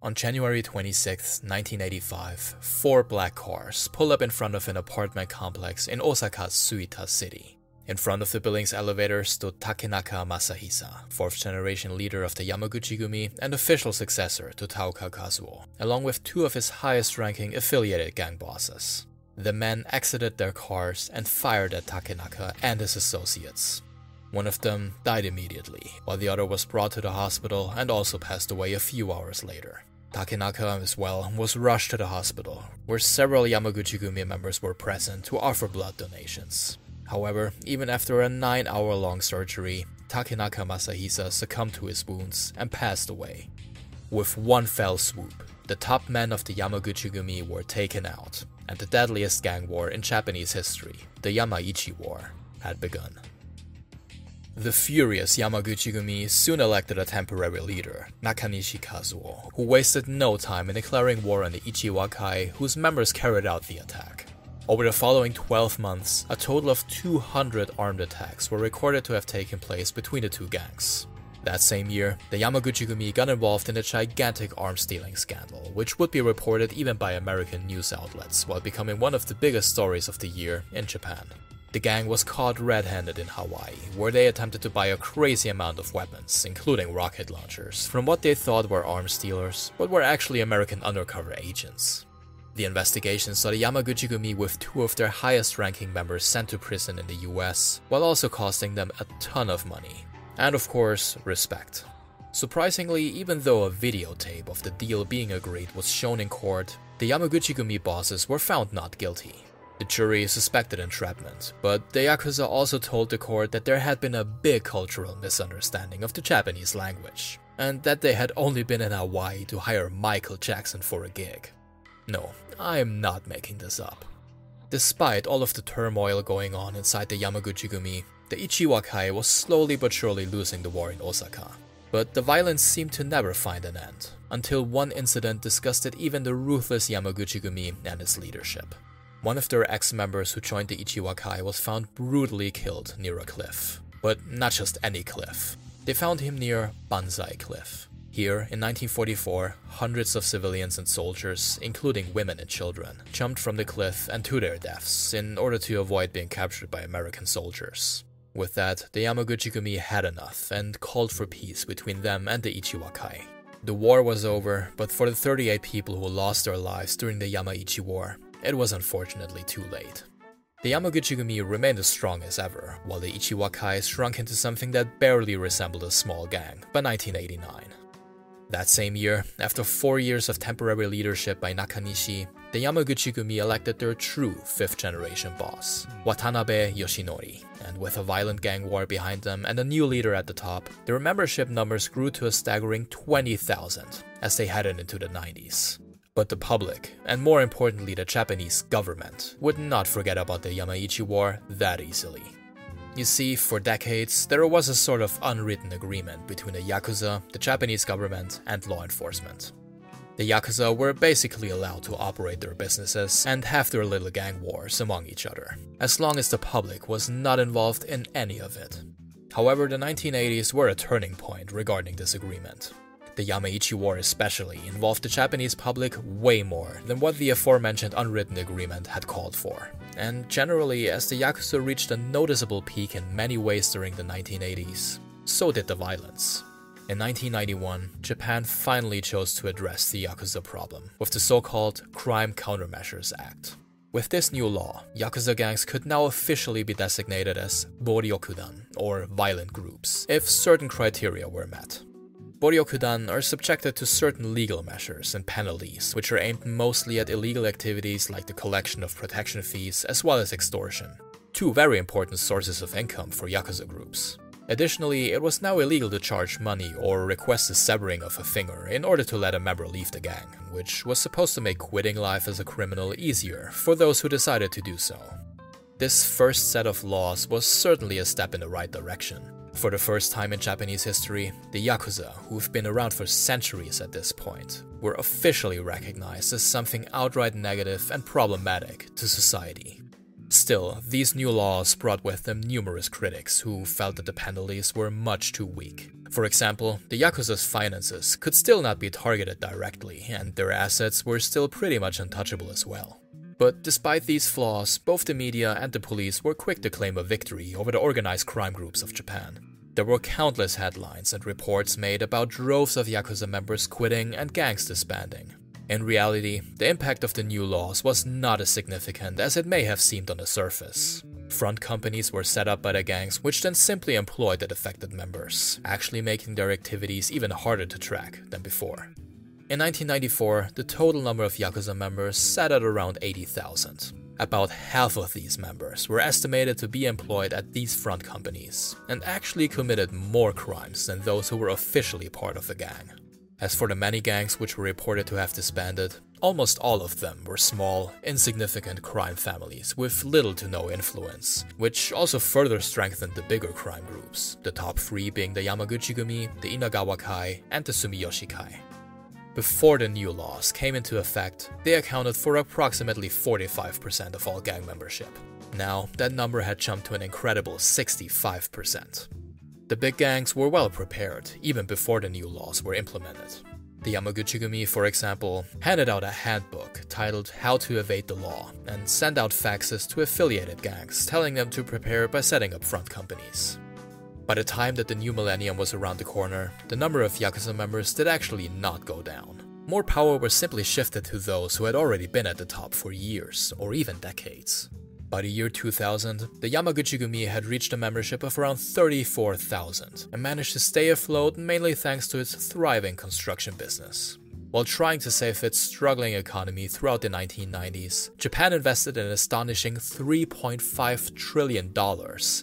On January 26, 1985, four black cars pull up in front of an apartment complex in Osaka's Suita City. In front of the building's elevator stood Takenaka Masahisa, fourth generation leader of the Yamaguchi-gumi and official successor to Taoka Kazuo, along with two of his highest ranking affiliated gang bosses. The men exited their cars and fired at Takenaka and his associates. One of them died immediately, while the other was brought to the hospital and also passed away a few hours later. Takenaka, as well, was rushed to the hospital, where several Yamaguchi-gumi members were present to offer blood donations. However, even after a 9 hour long surgery, Takenaka Masahisa succumbed to his wounds and passed away. With one fell swoop, the top men of the Yamaguchi-gumi were taken out, and the deadliest gang war in Japanese history, the Yamaichi War, had begun. The furious Yamaguchi-gumi soon elected a temporary leader, Nakanishi Kazuo, who wasted no time in declaring war on the Ichiwakai, whose members carried out the attack. Over the following 12 months, a total of 200 armed attacks were recorded to have taken place between the two gangs. That same year, the Yamaguchi-gumi got involved in a gigantic arms stealing scandal, which would be reported even by American news outlets while becoming one of the biggest stories of the year in Japan. The gang was caught red handed in Hawaii, where they attempted to buy a crazy amount of weapons, including rocket launchers, from what they thought were arms dealers, but were actually American undercover agents. The investigation saw the Yamaguchi-gumi with two of their highest ranking members sent to prison in the US, while also costing them a ton of money. And of course, respect. Surprisingly, even though a videotape of the deal being agreed was shown in court, the Yamaguchi-gumi bosses were found not guilty, the jury suspected entrapment, but the Yakuza also told the court that there had been a big cultural misunderstanding of the Japanese language, and that they had only been in Hawaii to hire Michael Jackson for a gig. No, I am not making this up. Despite all of the turmoil going on inside the Yamaguchi-gumi, the Ichiwakai was slowly but surely losing the war in Osaka. But the violence seemed to never find an end, until one incident disgusted even the ruthless Yamaguchi-gumi and its leadership. One of their ex members who joined the Ichiwakai was found brutally killed near a cliff. But not just any cliff. They found him near Banzai Cliff. Here, in 1944, hundreds of civilians and soldiers, including women and children, jumped from the cliff and to their deaths in order to avoid being captured by American soldiers. With that, the Yamaguchi-gumi had enough and called for peace between them and the Ichiwakai. The war was over, but for the 38 people who lost their lives during the Yamaichi War, it was unfortunately too late. The Yamaguchi-gumi remained as strong as ever, while the Ichiwakai shrunk into something that barely resembled a small gang by 1989. That same year, after four years of temporary leadership by Nakanishi, the Yamaguchi-gumi elected their true fifth generation boss, Watanabe Yoshinori, and with a violent gang war behind them and a new leader at the top, their membership numbers grew to a staggering 20,000 as they headed into the 90s. But the public, and more importantly the Japanese government, would not forget about the Yamaichi War that easily. You see, for decades, there was a sort of unwritten agreement between the Yakuza, the Japanese government, and law enforcement. The Yakuza were basically allowed to operate their businesses and have their little gang wars among each other, as long as the public was not involved in any of it. However, the 1980s were a turning point regarding this agreement. The Yamaichi War especially involved the Japanese public way more than what the aforementioned unwritten agreement had called for. And generally, as the Yakuza reached a noticeable peak in many ways during the 1980s, so did the violence. In 1991, Japan finally chose to address the Yakuza problem with the so called Crime Countermeasures Act. With this new law, Yakuza gangs could now officially be designated as Boryokudan, or violent groups, if certain criteria were met. Boryokudan are subjected to certain legal measures and penalties, which are aimed mostly at illegal activities like the collection of protection fees as well as extortion. Two very important sources of income for Yakuza groups. Additionally, it was now illegal to charge money or request the severing of a finger in order to let a member leave the gang, which was supposed to make quitting life as a criminal easier for those who decided to do so. This first set of laws was certainly a step in the right direction, for the first time in Japanese history, the Yakuza, who've been around for centuries at this point, were officially recognized as something outright negative and problematic to society. Still, these new laws brought with them numerous critics who felt that the penalties were much too weak. For example, the Yakuza's finances could still not be targeted directly, and their assets were still pretty much untouchable as well. But despite these flaws, both the media and the police were quick to claim a victory over the organized crime groups of Japan. There were countless headlines and reports made about droves of Yakuza members quitting and gangs disbanding. In reality, the impact of the new laws was not as significant as it may have seemed on the surface. Front companies were set up by the gangs, which then simply employed the affected members, actually making their activities even harder to track than before. In 1994, the total number of Yakuza members sat at around 80,000. About half of these members were estimated to be employed at these front companies, and actually committed more crimes than those who were officially part of the gang. As for the many gangs which were reported to have disbanded, almost all of them were small, insignificant crime families with little to no influence, which also further strengthened the bigger crime groups, the top three being the Yamaguchi-gumi, the Inagawa Kai, and the Sumiyoshi Kai. Before the new laws came into effect, they accounted for approximately 45% of all gang membership. Now, that number had jumped to an incredible 65%. The big gangs were well prepared, even before the new laws were implemented. The Yamaguchi-gumi, for example, handed out a handbook titled How to Evade the Law and sent out faxes to affiliated gangs telling them to prepare by setting up front companies. By the time that the new millennium was around the corner, the number of Yakuza members did actually not go down. More power was simply shifted to those who had already been at the top for years or even decades. By the year 2000, the Yamaguchi-gumi had reached a membership of around 34,000 and managed to stay afloat mainly thanks to its thriving construction business. While trying to save its struggling economy throughout the 1990s, Japan invested an astonishing $3.5 trillion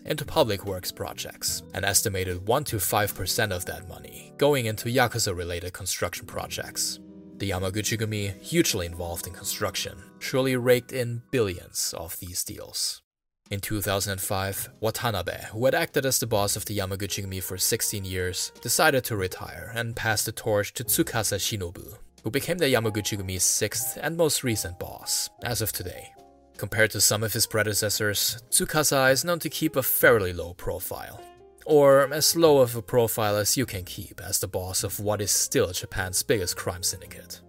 into public works projects, an estimated 1 to 5% of that money going into Yakuza related construction projects. The Yamaguchi-gumi, hugely involved in construction, surely raked in billions of these deals. In 2005, Watanabe, who had acted as the boss of the Yamaguchi-gumi for 16 years, decided to retire and passed the torch to Tsukasa Shinobu, who became the Yamaguchi-gumi's sixth and most recent boss, as of today. Compared to some of his predecessors, Tsukasa is known to keep a fairly low profile, or as low of a profile as you can keep as the boss of what is still Japan's biggest crime syndicate.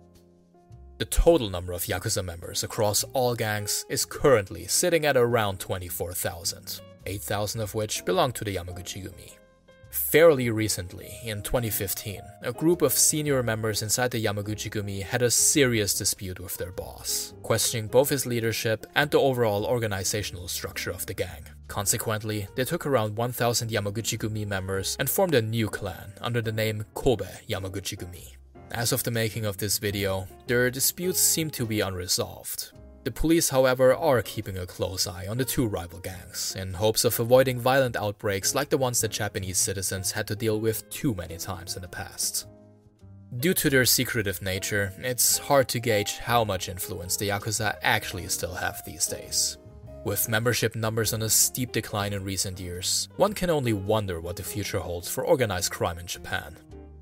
The total number of Yakuza members across all gangs is currently sitting at around 24,000, 8,000 of which belong to the Yamaguchi-gumi. Fairly recently, in 2015, a group of senior members inside the Yamaguchi-gumi had a serious dispute with their boss, questioning both his leadership and the overall organizational structure of the gang. Consequently, they took around 1,000 Yamaguchi-gumi members and formed a new clan under the name Kobe Yamaguchi-gumi. As of the making of this video, their disputes seem to be unresolved. The police, however, are keeping a close eye on the two rival gangs in hopes of avoiding violent outbreaks like the ones that Japanese citizens had to deal with too many times in the past. Due to their secretive nature, it's hard to gauge how much influence the Yakuza actually still have these days. With membership numbers on a steep decline in recent years, one can only wonder what the future holds for organized crime in Japan.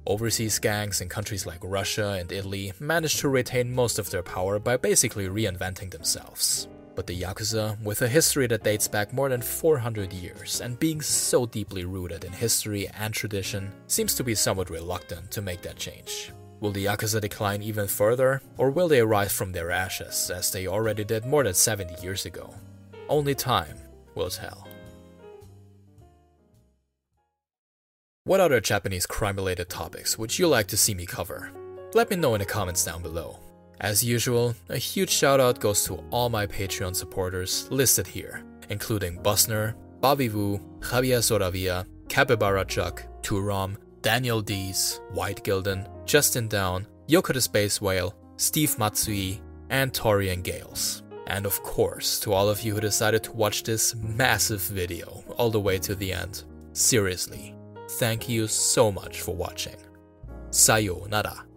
Overseas gangs in countries like Russia and Italy managed to retain most of their power by basically reinventing themselves. But the Yakuza, with a history that dates back more than 400 years and being so deeply rooted in history and tradition, seems to be somewhat reluctant to make that change. Will the Yakuza decline even further, or will they rise from their ashes as they already did more than 70 years ago? Only time will tell. What other Japanese crime related topics would you like to see me cover? Let me know in the comments down below. As usual, a huge shout out goes to all my Patreon supporters listed here, including Busner, Bobby Wu, Javier Soravia, Capybara Chuck, Turom, Daniel Dees, White Gilden, Justin Down, Yoko the Space Whale, Steve Matsui, and Torian Gales. And of course, to all of you who decided to watch this massive video all the way to the end. Seriously, thank you so much for watching. Sayonara.